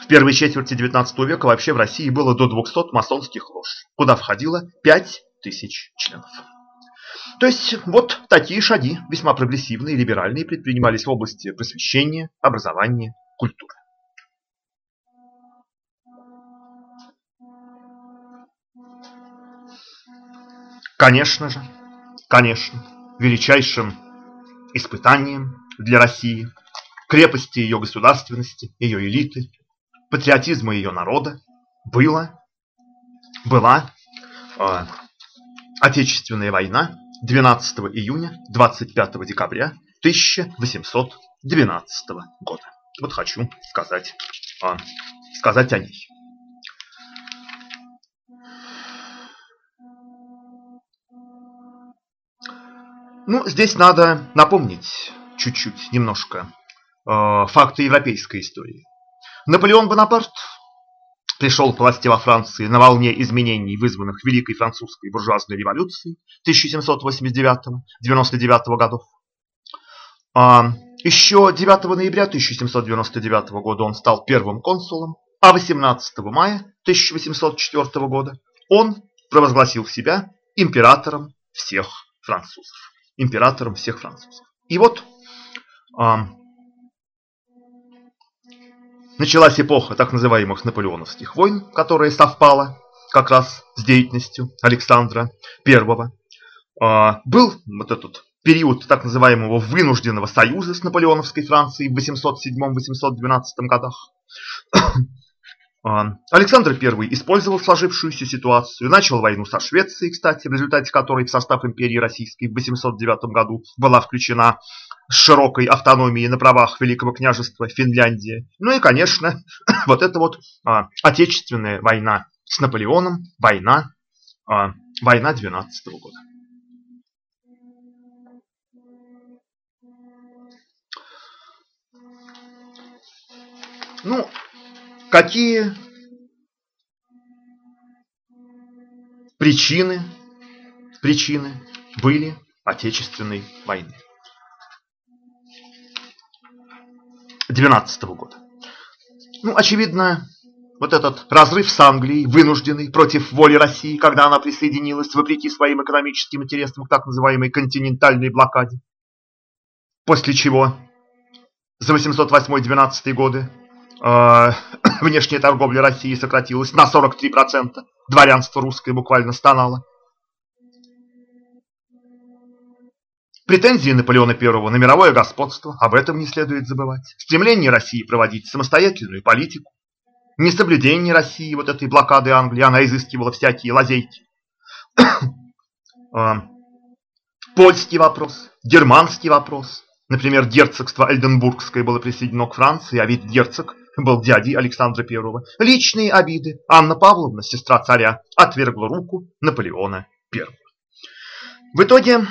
первой четверти XIX века вообще в России было до 200 масонских лож, куда входило 5000 членов. То есть вот такие шаги, весьма прогрессивные и либеральные, предпринимались в области просвещения, образования, культуры. Конечно же, конечно, величайшим испытанием для России, крепости ее государственности, ее элиты, патриотизма ее народа было, была э, Отечественная война 12 июня 25 декабря 1812 года. Вот хочу сказать, э, сказать о ней. Ну, здесь надо напомнить чуть-чуть, немножко, э, факты европейской истории. Наполеон Бонапарт пришел к власти во Франции на волне изменений, вызванных Великой Французской буржуазной революцией 1789-99 годов. А еще 9 ноября 1799 года он стал первым консулом, а 18 мая 1804 года он провозгласил себя императором всех французов. Императором всех французов. И вот Началась эпоха так называемых наполеоновских войн, которая совпала как раз с деятельностью Александра I. А, был вот этот период так называемого вынужденного союза с наполеоновской Францией в 807-812 годах. (coughs) А, Александр I использовал сложившуюся ситуацию, начал войну со Швецией, кстати, в результате которой в состав империи российской в 809 году была включена широкой автономией на правах Великого княжества Финляндия. Ну и, конечно, (coughs) вот эта вот а, Отечественная война с Наполеоном, война, а, война 12 -го года. Ну, какие причины, причины были Отечественной войны? 12 года. Ну, очевидно, вот этот разрыв с Англией, вынужденный против воли России, когда она присоединилась, вопреки своим экономическим интересам, к так называемой континентальной блокаде. После чего за 808-12 годы э, (coughs) внешняя торговля России сократилась на 43%, дворянство русское буквально стонало. Претензии Наполеона I на мировое господство, об этом не следует забывать. Стремление России проводить самостоятельную политику. Несоблюдение России вот этой блокады Англии, она изыскивала всякие лазейки. А, (coughs) польский вопрос, германский вопрос. Например, герцогство Эльденбургское было присоединено к Франции, а ведь герцог был дядей Александра I. Личные обиды. Анна Павловна, сестра царя, отвергла руку Наполеона I. В итоге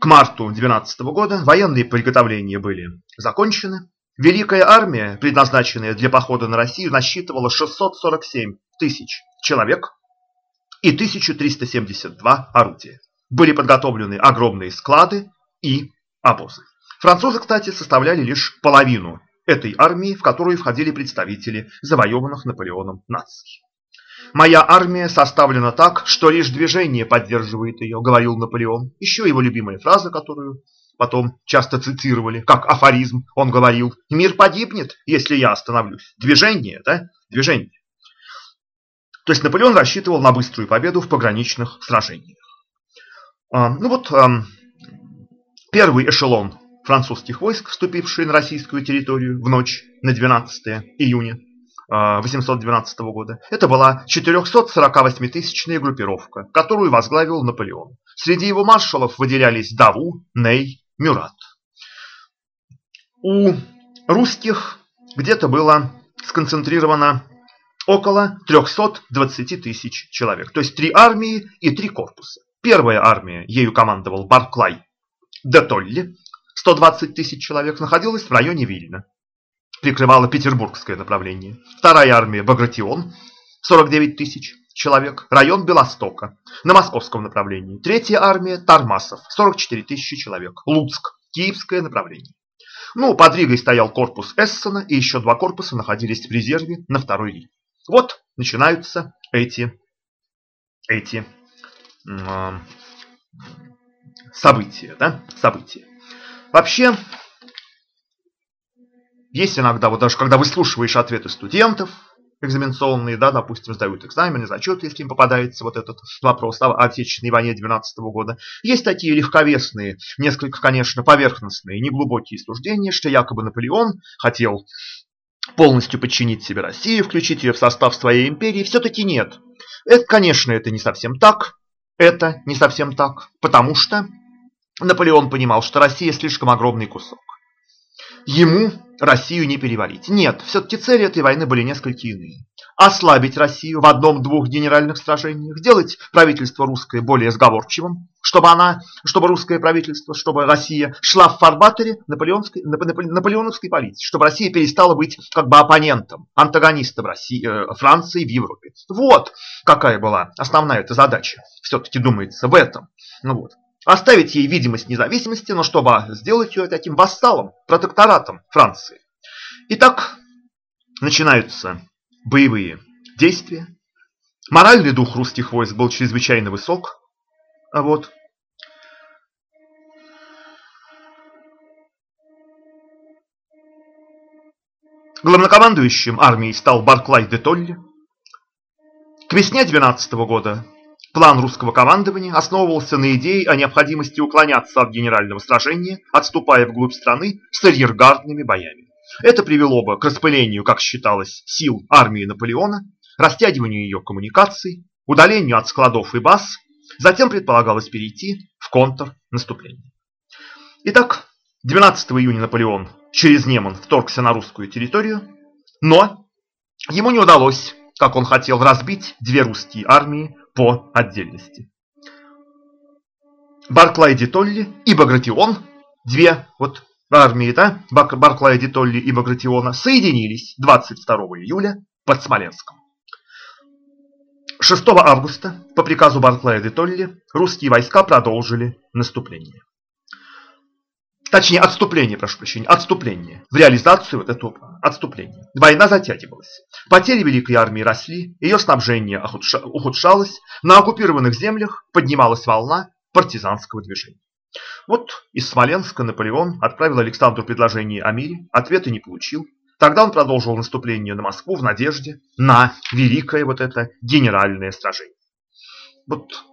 к марту 12 года военные приготовления были закончены. Великая армия, предназначенная для похода на Россию, насчитывала 647 тысяч человек и 1372 орудия. Были подготовлены огромные склады и обозы. Французы, кстати, составляли лишь половину этой армии, в которую входили представители завоеванных Наполеоном наций. «Моя армия составлена так, что лишь движение поддерживает ее», — говорил Наполеон. Еще его любимая фраза, которую потом часто цитировали, как афоризм, он говорил, «Мир погибнет, если я остановлюсь». Движение, да? Движение. То есть Наполеон рассчитывал на быструю победу в пограничных сражениях. А, ну вот, первый эшелон французских войск, вступившие на российскую территорию в ночь на 12 июня 812 года, это была 448-тысячная группировка, которую возглавил Наполеон. Среди его маршалов выделялись Даву, Ней, Мюрат. У русских где-то было сконцентрировано около 320 тысяч человек. То есть три армии и три корпуса. Первая армия, ею командовал Барклай де Толли, 120 тысяч человек, находилась в районе Вильна. Прикрывала петербургское направление. Вторая армия Багратион, 49 тысяч человек, район Белостока, на московском направлении. Третья армия Тармасов, 44 тысячи человек, Луцк, киевское направление. Ну, под Ригой стоял корпус Эссена, и еще два корпуса находились в резерве на второй линии. Вот начинаются эти, эти э, события, да, события. Вообще, есть иногда, вот даже когда выслушиваешь ответы студентов, экзаменационные, да, допустим, сдают экзамены, зачет, если им попадается вот этот вопрос о Отечественной войне 12 года. Есть такие легковесные, несколько, конечно, поверхностные, неглубокие суждения, что якобы Наполеон хотел полностью подчинить себе Россию, включить ее в состав своей империи. Все-таки нет. Это, конечно, это не совсем так. Это не совсем так, потому что Наполеон понимал, что Россия слишком огромный кусок. Ему Россию не переварить. Нет, все-таки цели этой войны были несколько иные. Ослабить Россию в одном-двух генеральных сражениях, сделать правительство русское более сговорчивым, чтобы она, чтобы русское правительство, чтобы Россия шла в фарбатере наполеонской, наполеоновской политики, чтобы Россия перестала быть как бы оппонентом, антагонистом России, э, Франции в Европе. Вот какая была основная эта задача. Все-таки думается в этом. Ну вот. Оставить ей видимость независимости, но чтобы сделать ее таким вассалом, протекторатом Франции. Итак, начинаются боевые действия. Моральный дух русских войск был чрезвычайно высок. А вот. Главнокомандующим армией стал Барклай де Толли. К весне 12 года План русского командования основывался на идее о необходимости уклоняться от генерального сражения, отступая вглубь страны с арьергардными боями. Это привело бы к распылению, как считалось, сил армии Наполеона, растягиванию ее коммуникаций, удалению от складов и баз, затем предполагалось перейти в контрнаступление. Итак, 12 июня Наполеон через Неман вторгся на русскую территорию, но ему не удалось, как он хотел, разбить две русские армии по отдельности. Барклай де Толли и Багратион, две вот армии, да, Барклая де Толли и Багратиона, соединились 22 июля под Смоленском. 6 августа по приказу Барклая де Толли русские войска продолжили наступление. Точнее, отступление, прошу прощения, отступление. В реализацию вот этого отступления. Война затягивалась. Потери Великой армии росли, ее снабжение ухудшалось, на оккупированных землях поднималась волна партизанского движения. Вот из Смоленска Наполеон отправил Александру предложение о мире, ответа не получил. Тогда он продолжил наступление на Москву в надежде на великое вот это генеральное сражение. Вот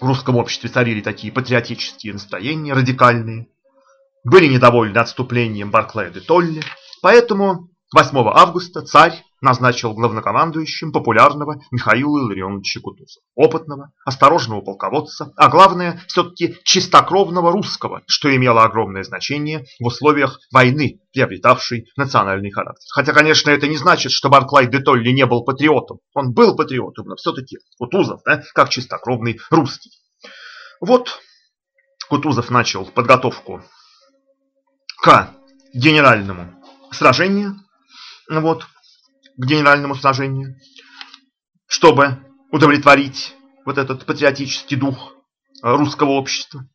в русском обществе царили такие патриотические настроения, радикальные были недовольны отступлением Барклая де Толли, поэтому 8 августа царь назначил главнокомандующим популярного Михаила Илларионовича Кутузова, опытного, осторожного полководца, а главное, все-таки чистокровного русского, что имело огромное значение в условиях войны, приобретавшей национальный характер. Хотя, конечно, это не значит, что Барклай де Толли не был патриотом. Он был патриотом, но все-таки Кутузов, да, как чистокровный русский. Вот Кутузов начал подготовку к генеральному сражению, вот, к генеральному сражению, чтобы удовлетворить вот этот патриотический дух русского общества.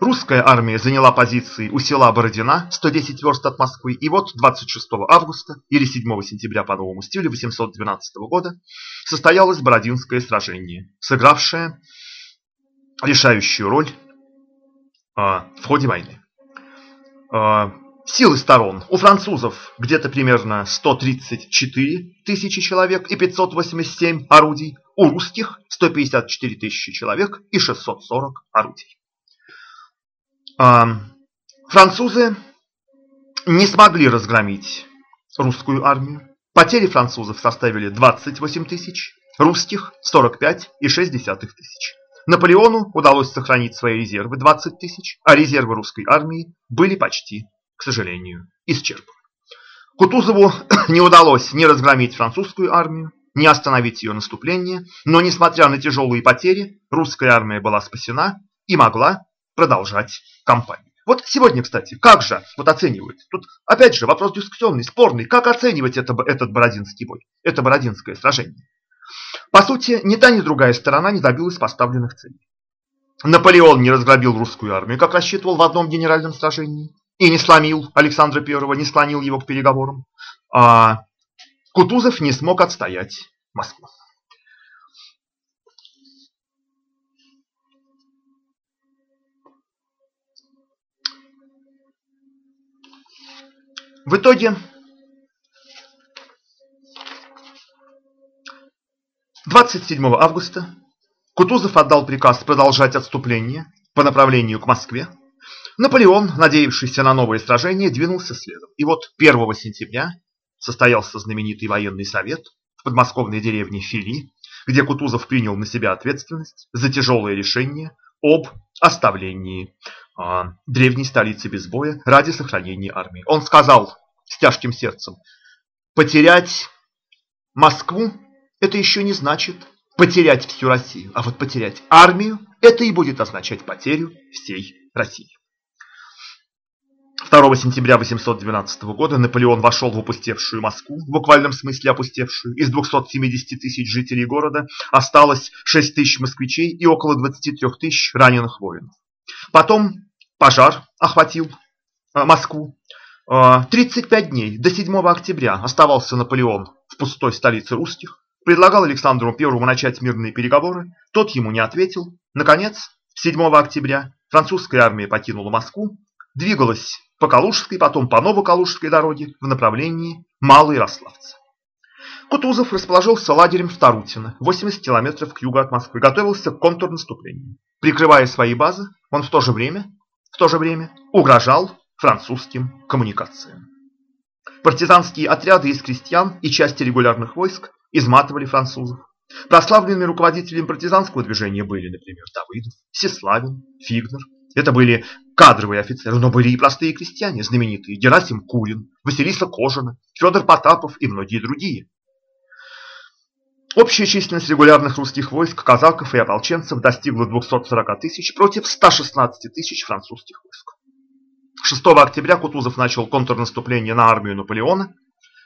Русская армия заняла позиции у села Бородина, 110 верст от Москвы, и вот 26 августа или 7 сентября по новому стилю 812 года состоялось Бородинское сражение, сыгравшее решающую роль э, в ходе войны. А, силы сторон. У французов где-то примерно 134 тысячи человек и 587 орудий. У русских 154 тысячи человек и 640 орудий. Французы не смогли разгромить русскую армию. Потери французов составили 28 тысяч, русских 45 и 6 тысяч. Наполеону удалось сохранить свои резервы 20 тысяч, а резервы русской армии были почти, к сожалению, исчерпаны. Кутузову (clears throat) не удалось ни разгромить французскую армию, ни остановить ее наступление, но несмотря на тяжелые потери, русская армия была спасена и могла продолжать кампанию. Вот сегодня, кстати, как же вот оценивают? Тут опять же вопрос дискуссионный, спорный. Как оценивать это, этот Бородинский бой, это Бородинское сражение? По сути, ни та, ни другая сторона не добилась поставленных целей. Наполеон не разграбил русскую армию, как рассчитывал в одном генеральном сражении, и не сломил Александра I, не склонил его к переговорам. А Кутузов не смог отстоять Москву. В итоге 27 августа Кутузов отдал приказ продолжать отступление по направлению к Москве. Наполеон, надеявшийся на новое сражение, двинулся следом. И вот 1 сентября состоялся знаменитый военный совет в подмосковной деревне Фили, где Кутузов принял на себя ответственность за тяжелое решение об оставлении а, древней столицы без боя ради сохранения армии. Он сказал с тяжким сердцем, потерять Москву это еще не значит потерять всю Россию, а вот потерять армию это и будет означать потерю всей России. 2 сентября 812 года Наполеон вошел в опустевшую Москву, в буквальном смысле опустевшую. Из 270 тысяч жителей города осталось 6 тысяч москвичей и около 23 тысяч раненых воинов. Потом пожар охватил э, Москву. 35 э, дней до 7 октября оставался Наполеон в пустой столице русских. Предлагал Александру Первому начать мирные переговоры. Тот ему не ответил. Наконец, 7 октября французская армия покинула Москву, двигалась по Калужской, потом по Новокалужской дороге в направлении Малой Рославцы. Кутузов расположился лагерем в Тарутино, 80 километров к югу от Москвы, готовился к контрнаступлению. Прикрывая свои базы, он в то же время, в то же время угрожал французским коммуникациям. Партизанские отряды из крестьян и части регулярных войск изматывали французов. Прославленными руководителями партизанского движения были, например, Давыдов, Сеславин, Фигнер. Это были кадровые офицеры, но были и простые крестьяне, знаменитые Герасим Кулин, Василиса Кожина, Федор Потапов и многие другие. Общая численность регулярных русских войск, казаков и ополченцев достигла 240 тысяч против 116 тысяч французских войск. 6 октября Кутузов начал контрнаступление на армию Наполеона.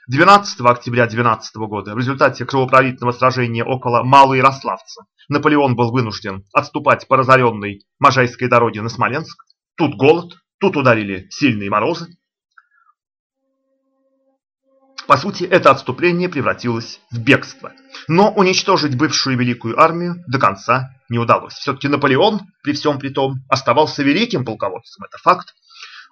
12 октября 12 года в результате кровопролитного сражения около Малой Ярославца Наполеон был вынужден отступать по разоренной Можайской дороге на Смоленск. Тут голод, тут ударили сильные морозы. По сути, это отступление превратилось в бегство. Но уничтожить бывшую великую армию до конца не удалось. Все-таки Наполеон, при всем при том, оставался великим полководцем. Это факт.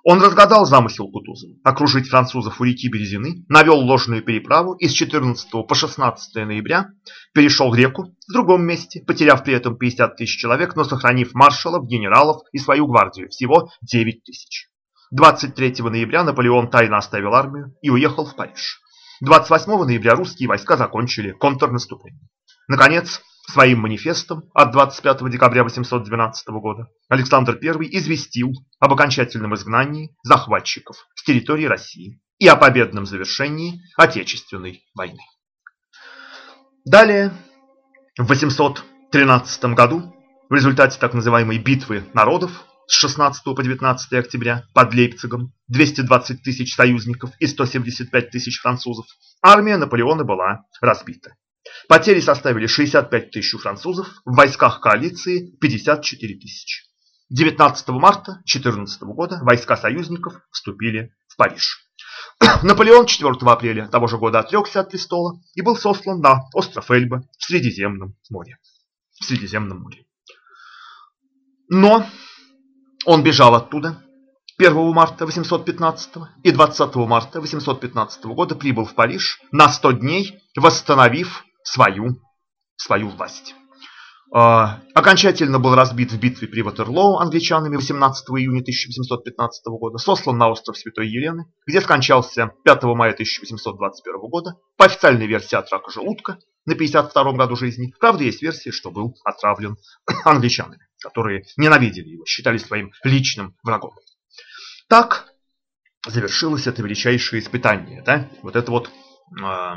Он разгадал замысел Кутузова – окружить французов у реки Березины, навел ложную переправу и с 14 по 16 ноября перешел реку в другом месте, потеряв при этом 50 тысяч человек, но сохранив маршалов, генералов и свою гвардию, всего 9 тысяч. 23 ноября Наполеон тайно оставил армию и уехал в Париж. 28 ноября русские войска закончили контрнаступление. Наконец, Своим манифестом от 25 декабря 812 года Александр I известил об окончательном изгнании захватчиков с территории России и о победном завершении Отечественной войны. Далее, в 813 году, в результате так называемой битвы народов с 16 по 19 октября под Лейпцигом 220 тысяч союзников и 175 тысяч французов, армия Наполеона была разбита. Потери составили 65 тысяч французов, в войсках коалиции 54 тысячи. 19 марта 14 года войска союзников вступили в Париж. (coughs) Наполеон 4 апреля того же года отрекся от престола и был сослан на остров Эльба в Средиземном море. В Средиземном море. Но он бежал оттуда 1 марта 815 и 20 марта 815 года прибыл в Париж на 100 дней, восстановив свою, свою власть. А, окончательно был разбит в битве при Ватерлоу англичанами 18 июня 1815 года, сослан на остров Святой Елены, где скончался 5 мая 1821 года, по официальной версии от рака желудка на 52 году жизни. Правда, есть версия, что был отравлен (clears throat) англичанами, которые ненавидели его, считали своим личным врагом. Так завершилось это величайшее испытание. Да? Вот это вот э,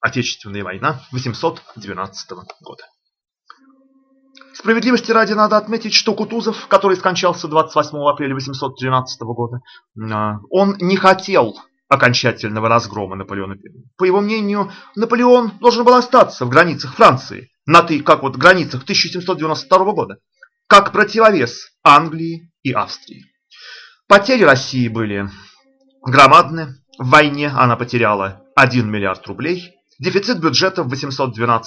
Отечественная война 812 года. Справедливости ради надо отметить, что Кутузов, который скончался 28 апреля 813 года, а, он не хотел окончательного разгрома Наполеона I. По его мнению, Наполеон должен был остаться в границах Франции, на ты, как вот границах 1792 года, как противовес Англии и Австрии. Потери России были громадны. В войне она потеряла 1 миллиард рублей. Дефицит бюджета в 812-15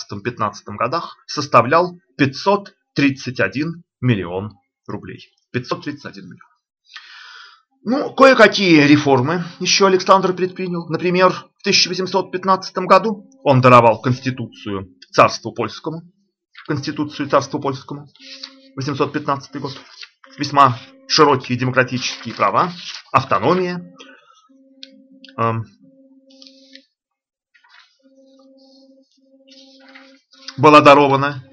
годах составлял 500 31 миллион рублей. 531 миллион. Ну, кое-какие реформы еще Александр предпринял. Например, в 1815 году он даровал Конституцию царству польскому. Конституцию царству польскому. 815 год. Весьма широкие демократические права, автономия. Была дарована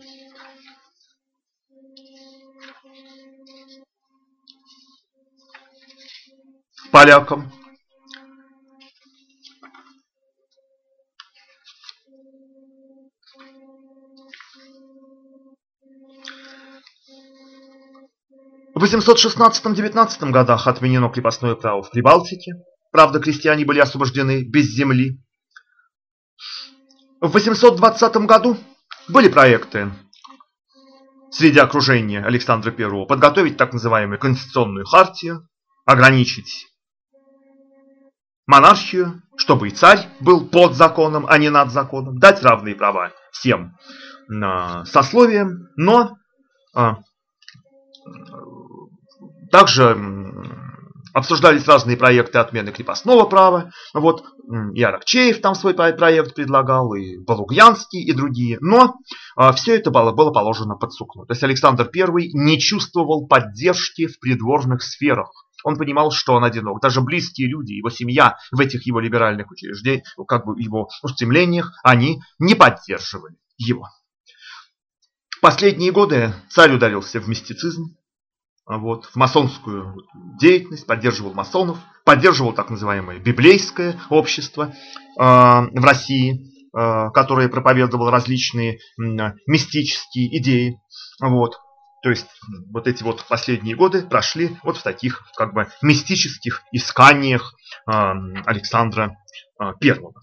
полякам. В 816-19 годах отменено крепостное право в Прибалтике. Правда, крестьяне были освобождены без земли. В 820 году были проекты среди окружения Александра I подготовить так называемую конституционную хартию, ограничить монархию, чтобы и царь был под законом, а не над законом, дать равные права всем э, сословиям, но э, также обсуждались разные проекты отмены крепостного права. Вот и Аракчеев там свой проект предлагал, и Балугьянский, и другие. Но э, все это было, было положено под сукно. То есть Александр I не чувствовал поддержки в придворных сферах. Он понимал, что он одинок. Даже близкие люди, его семья в этих его либеральных учреждениях, как бы его устремлениях, они не поддерживали его. В последние годы царь ударился в мистицизм, вот, в масонскую деятельность, поддерживал масонов, поддерживал так называемое библейское общество э, в России, э, которое проповедовало различные э, мистические идеи. Вот. То есть вот эти вот последние годы прошли вот в таких как бы мистических исканиях Александра Первого.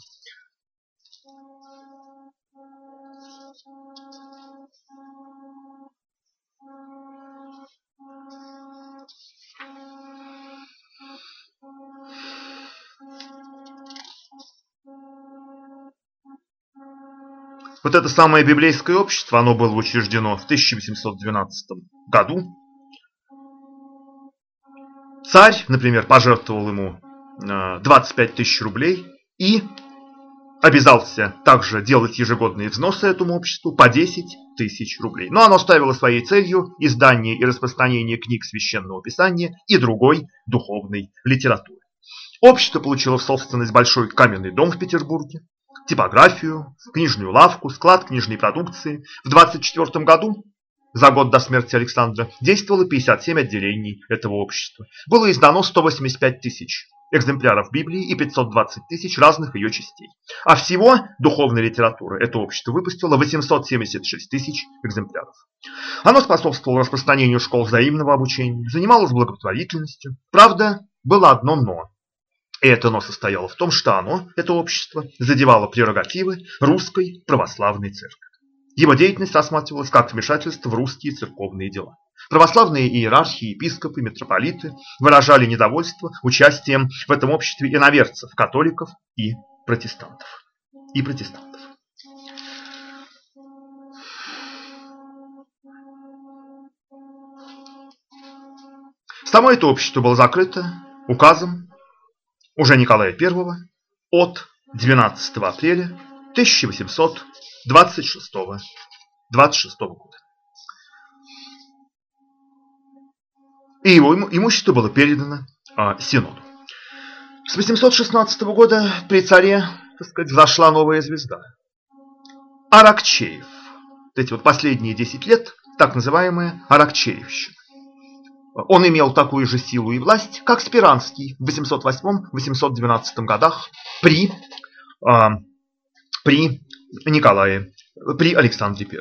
Вот это самое библейское общество, оно было учреждено в 1812 году. Царь, например, пожертвовал ему 25 э, тысяч рублей и обязался также делать ежегодные взносы этому обществу по 10 тысяч рублей. Но оно ставило своей целью издание и распространение книг священного писания и другой духовной литературы. Общество получило в собственность большой каменный дом в Петербурге, типографию, книжную лавку, склад книжной продукции. В 24 году, за год до смерти Александра, действовало 57 отделений этого общества. Было издано 185 тысяч экземпляров Библии и 520 тысяч разных ее частей. А всего духовной литературы это общество выпустило 876 тысяч экземпляров. Оно способствовало распространению школ взаимного обучения, занималось благотворительностью. Правда, было одно «но». Это но состояло в том, что оно, это общество, задевало прерогативы русской православной церкви. Его деятельность рассматривалась как вмешательство в русские церковные дела. Православные иерархи, епископы, митрополиты выражали недовольство участием в этом обществе иноверцев, католиков и протестантов. И протестантов. Само это общество было закрыто указом уже Николая I от 12 апреля 1826 26 года. И его имущество было передано а, Синоду. С 816 года при царе, так сказать, взошла новая звезда. Аракчеев. Вот эти вот последние 10 лет, так называемая Аракчеевщина. Он имел такую же силу и власть, как Спиранский в 808-812 годах при, э, при Николае, при Александре I.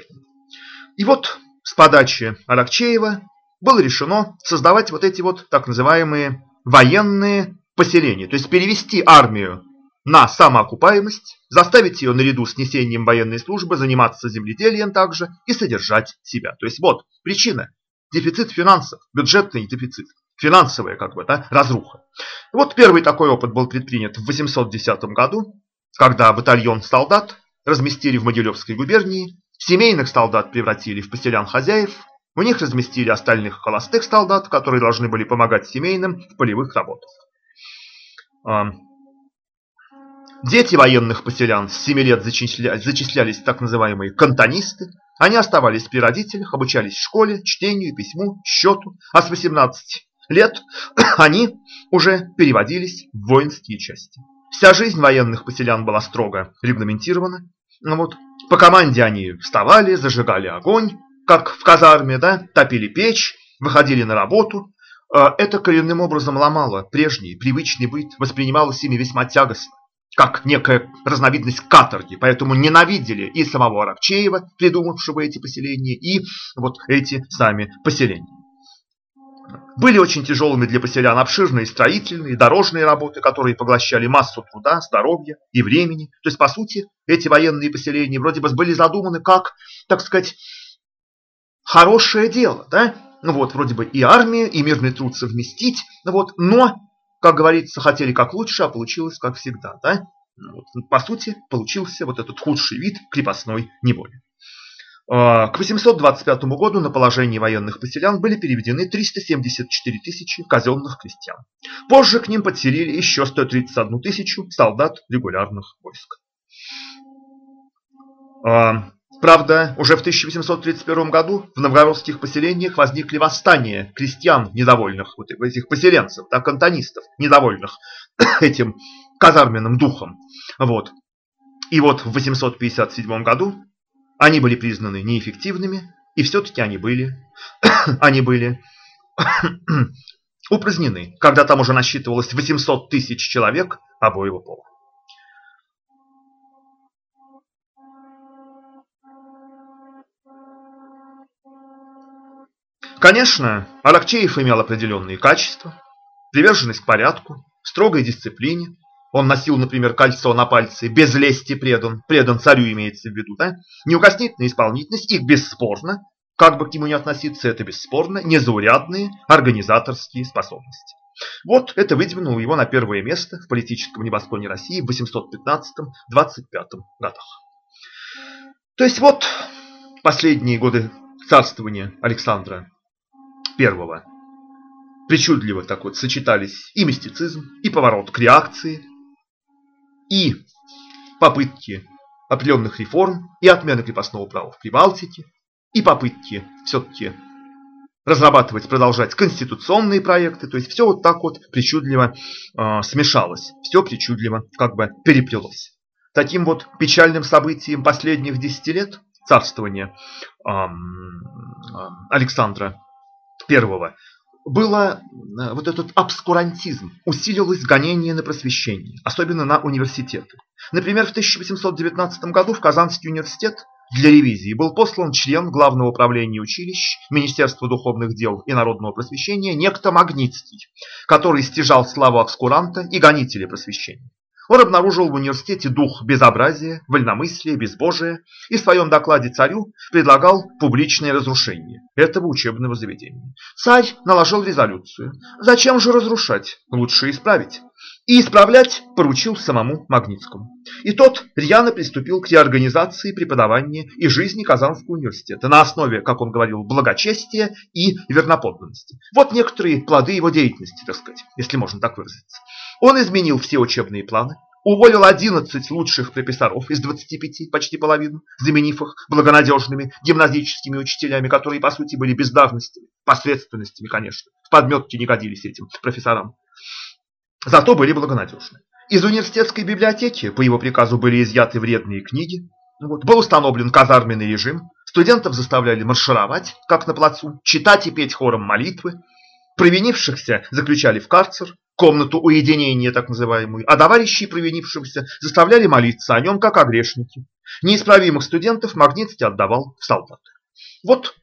И вот с подачи Аракчеева было решено создавать вот эти вот так называемые военные поселения, то есть перевести армию на самоокупаемость, заставить ее наряду с несением военной службы заниматься земледелием также и содержать себя. То есть вот причина Дефицит финансов, бюджетный дефицит, финансовая как бы, да, разруха. Вот первый такой опыт был предпринят в 810 году, когда батальон солдат разместили в Могилевской губернии, семейных солдат превратили в поселян хозяев, у них разместили остальных холостых солдат, которые должны были помогать семейным в полевых работах. Дети военных поселян с 7 лет зачислялись так называемые кантонисты, они оставались при родителях, обучались в школе, чтению, письму, счету, а с 18 лет (clears throat) они уже переводились в воинские части. Вся жизнь военных поселян была строго регламентирована. Ну вот, по команде они вставали, зажигали огонь, как в казарме, да, топили печь, выходили на работу. А это коренным образом ломало прежний привычный быт, воспринималось ими весьма тягостно как некая разновидность каторги, поэтому ненавидели и самого Аракчеева, придумавшего эти поселения, и вот эти сами поселения. Были очень тяжелыми для поселян обширные строительные, дорожные работы, которые поглощали массу труда, здоровья и времени. То есть, по сути, эти военные поселения вроде бы были задуманы как, так сказать, хорошее дело. Да? Ну вот, вроде бы и армия, и мирный труд совместить, ну вот, но как говорится, хотели как лучше, а получилось как всегда. Да? Вот, по сути, получился вот этот худший вид крепостной неволи. А, к 825 году на положение военных поселян были переведены 374 тысячи казенных крестьян. Позже к ним подселили еще 131 тысячу солдат регулярных войск. Правда, уже в 1831 году в новгородских поселениях возникли восстания крестьян недовольных, вот этих поселенцев, да, кантонистов, недовольных (coughs) этим казарменным духом. Вот. И вот в 857 году они были признаны неэффективными, и все-таки они были, (coughs) они были (coughs) упразднены, когда там уже насчитывалось 800 тысяч человек обоего пола. Конечно, Аракчеев имел определенные качества, приверженность к порядку, строгой дисциплине. Он носил, например, кольцо на пальце, без лести предан, предан царю имеется в виду, да? Неукоснительная исполнительность, их бесспорно, как бы к нему ни относиться, это бесспорно, незаурядные организаторские способности. Вот это выдвинуло его на первое место в политическом небосклоне России в 815-25 годах. То есть вот последние годы царствования Александра первого. Причудливо так вот сочетались и мистицизм, и поворот к реакции, и попытки определенных реформ, и отмены крепостного права в Прибалтике, и попытки все-таки разрабатывать, продолжать конституционные проекты. То есть все вот так вот причудливо э, смешалось, все причудливо как бы переплелось. Таким вот печальным событием последних десяти лет царствования э, Александра первого было э, вот этот обскурантизм, усилилось гонение на просвещение, особенно на университеты. Например, в 1819 году в Казанский университет для ревизии был послан член Главного управления училищ Министерства духовных дел и народного просвещения некто Магнитский, который стяжал славу обскуранта и гонителя просвещения. Он обнаружил в университете дух безобразия, вольномыслия, безбожия и в своем докладе царю предлагал публичное разрушение этого учебного заведения. Царь наложил резолюцию. Зачем же разрушать? Лучше исправить. и исправлять поручил самому Магнитскому. И тот рьяно приступил к реорганизации преподавания и жизни Казанского университета на основе, как он говорил, благочестия и верноподданности. Вот некоторые плоды его деятельности, так сказать, если можно так выразиться. Он изменил все учебные планы, уволил 11 лучших профессоров из 25, почти половину, заменив их благонадежными гимназическими учителями, которые, по сути, были бездарностями, посредственностями, конечно. В подметке не годились этим профессорам. Зато были благонадежны. Из университетской библиотеки по его приказу были изъяты вредные книги. Вот. Был установлен казарменный режим. Студентов заставляли маршировать, как на плацу, читать и петь хором молитвы. Провинившихся заключали в карцер, комнату уединения так называемую, а товарищей провинившихся заставляли молиться о нем, как о грешнике. Неисправимых студентов Магнитский отдавал в солдаты. Вот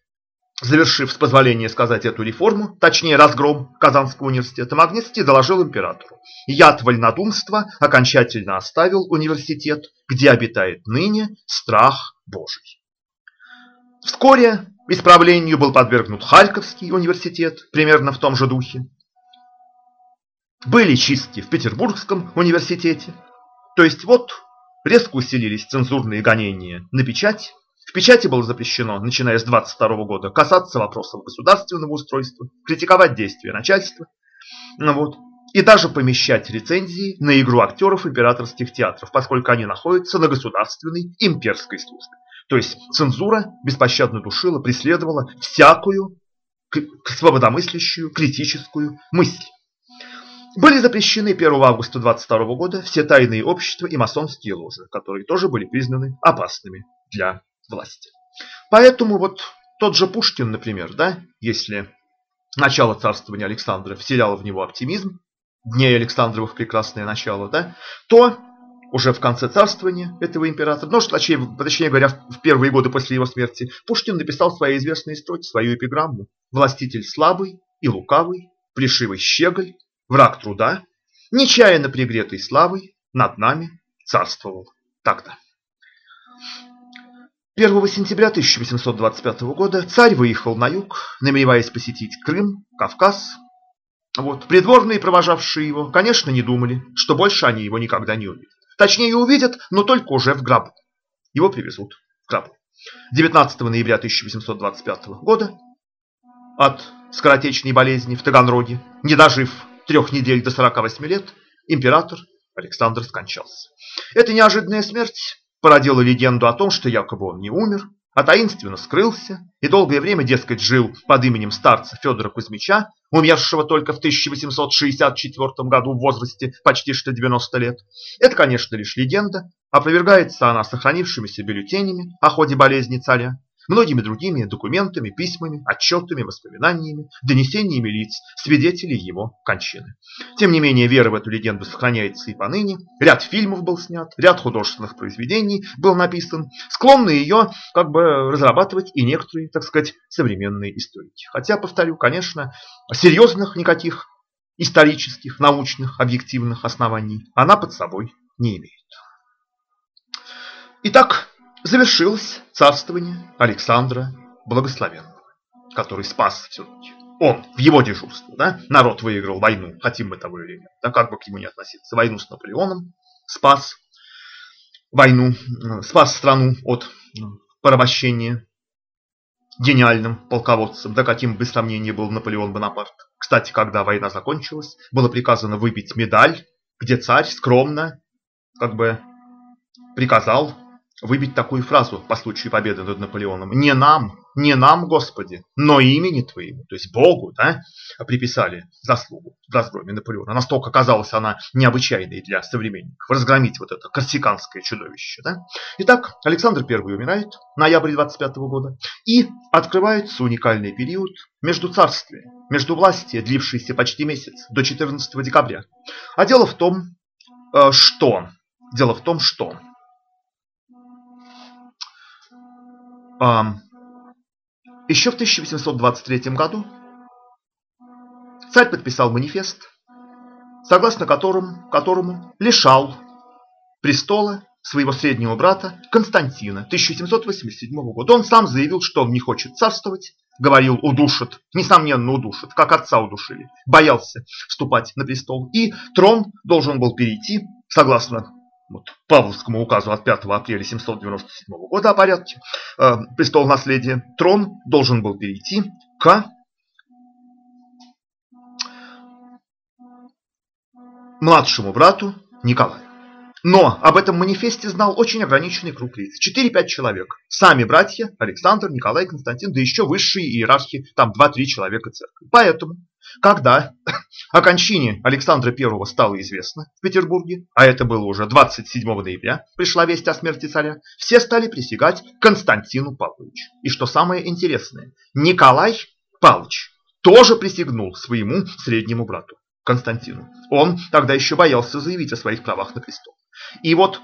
Завершив, с позволения сказать, эту реформу, точнее разгром Казанского университета, Магнитский доложил императору. Яд вольнодумства окончательно оставил университет, где обитает ныне страх Божий. Вскоре исправлению был подвергнут Харьковский университет, примерно в том же духе. Были чистки в Петербургском университете. То есть вот резко усилились цензурные гонения на печать, в печати было запрещено, начиная с 22 года, касаться вопросов государственного устройства, критиковать действия начальства, ну вот, и даже помещать рецензии на игру актеров императорских театров, поскольку они находятся на государственной имперской службе. То есть цензура беспощадно душила, преследовала всякую свободомыслящую, критическую мысль. Были запрещены 1 августа 22 года все тайные общества и масонские ложи, которые тоже были признаны опасными для власти. Поэтому вот тот же Пушкин, например, да, если начало царствования Александра вселяло в него оптимизм, дней Александровых прекрасное начало, да, то уже в конце царствования этого императора, ну, точнее, точнее говоря, в первые годы после его смерти, Пушкин написал свои известные строки, свою эпиграмму «Властитель слабый и лукавый, плешивый щеголь, враг труда, нечаянно пригретый славой над нами царствовал тогда». 1 сентября 1825 года царь выехал на юг, намереваясь посетить Крым, Кавказ. Вот. Придворные, провожавшие его, конечно, не думали, что больше они его никогда не увидят. Точнее, увидят, но только уже в гробу. Его привезут в гробу. 19 ноября 1825 года от скоротечной болезни в Таганроге, не дожив трех недель до 48 лет, император Александр скончался. Эта неожиданная смерть породила легенду о том, что якобы он не умер, а таинственно скрылся и долгое время, дескать, жил под именем старца Федора Кузьмича, умершего только в 1864 году в возрасте почти что 90 лет. Это, конечно, лишь легенда, опровергается она сохранившимися бюллетенями о ходе болезни царя, многими другими документами, письмами, отчетами, воспоминаниями, донесениями лиц, свидетелей его кончины. Тем не менее, вера в эту легенду сохраняется и поныне. Ряд фильмов был снят, ряд художественных произведений был написан, склонны ее как бы разрабатывать и некоторые, так сказать, современные историки. Хотя, повторю, конечно, серьезных никаких исторических, научных, объективных оснований она под собой не имеет. Итак, завершилось царствование Александра Благословенного, который спас все-таки. Он, в его дежурство, да, народ выиграл войну, хотим мы того или нет, да, как бы к нему не относиться, войну с Наполеоном, спас войну, спас страну от ну, порабощения гениальным полководцем, да каким бы сомнение был Наполеон Бонапарт. Кстати, когда война закончилась, было приказано выбить медаль, где царь скромно как бы приказал выбить такую фразу по случаю победы над Наполеоном. Не нам, не нам, Господи, но имени Твоему, то есть Богу, да, приписали заслугу в разгроме Наполеона. Настолько казалась она необычайной для современников. Разгромить вот это корсиканское чудовище. Да? Итак, Александр I умирает, ноябрь 25 года, и открывается уникальный период между царствием, между властью, длившийся почти месяц, до 14 декабря. А дело в том, э, что... Дело в том, что Еще в 1823 году царь подписал манифест, согласно которому, которому лишал престола своего среднего брата Константина 1787 года. Он сам заявил, что он не хочет царствовать, говорил, удушат, несомненно удушат, как отца удушили, боялся вступать на престол. И трон должен был перейти, согласно вот, Павловскому указу от 5 апреля 797 года о порядке э, престол наследия, трон должен был перейти к младшему брату Николаю. Но об этом манифесте знал очень ограниченный круг лиц. 4-5 человек. Сами братья Александр, Николай, Константин, да еще высшие иерархи, там 2-3 человека церкви. Поэтому, когда о кончине Александра I стало известно в Петербурге, а это было уже 27 ноября, пришла весть о смерти царя, все стали присягать Константину Павловичу. И что самое интересное, Николай Павлович тоже присягнул своему среднему брату. Константину. Он тогда еще боялся заявить о своих правах на престол. И вот,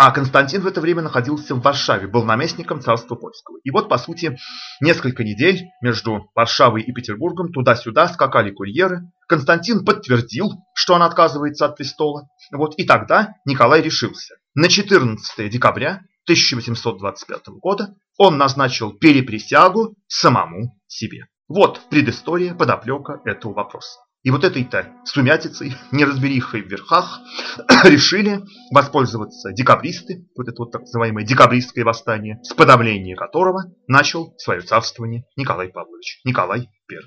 а Константин в это время находился в Варшаве, был наместником царства польского. И вот, по сути, несколько недель между Варшавой и Петербургом туда-сюда скакали курьеры. Константин подтвердил, что он отказывается от престола. Вот, и тогда Николай решился. На 14 декабря 1825 года он назначил переприсягу самому себе. Вот предыстория, подоплека этого вопроса. И вот этой-то сумятицей, неразберихой в верхах, (coughs) решили воспользоваться декабристы, вот это вот так называемое декабристское восстание, с подавления которого начал свое царствование Николай Павлович, Николай I.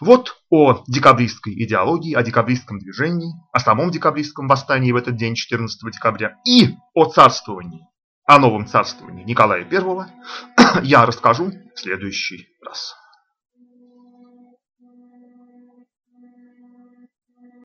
Вот о декабристской идеологии, о декабристском движении, о самом декабристском восстании в этот день, 14 декабря, и о царствовании, о новом царствовании Николая I (coughs) я расскажу в следующий раз.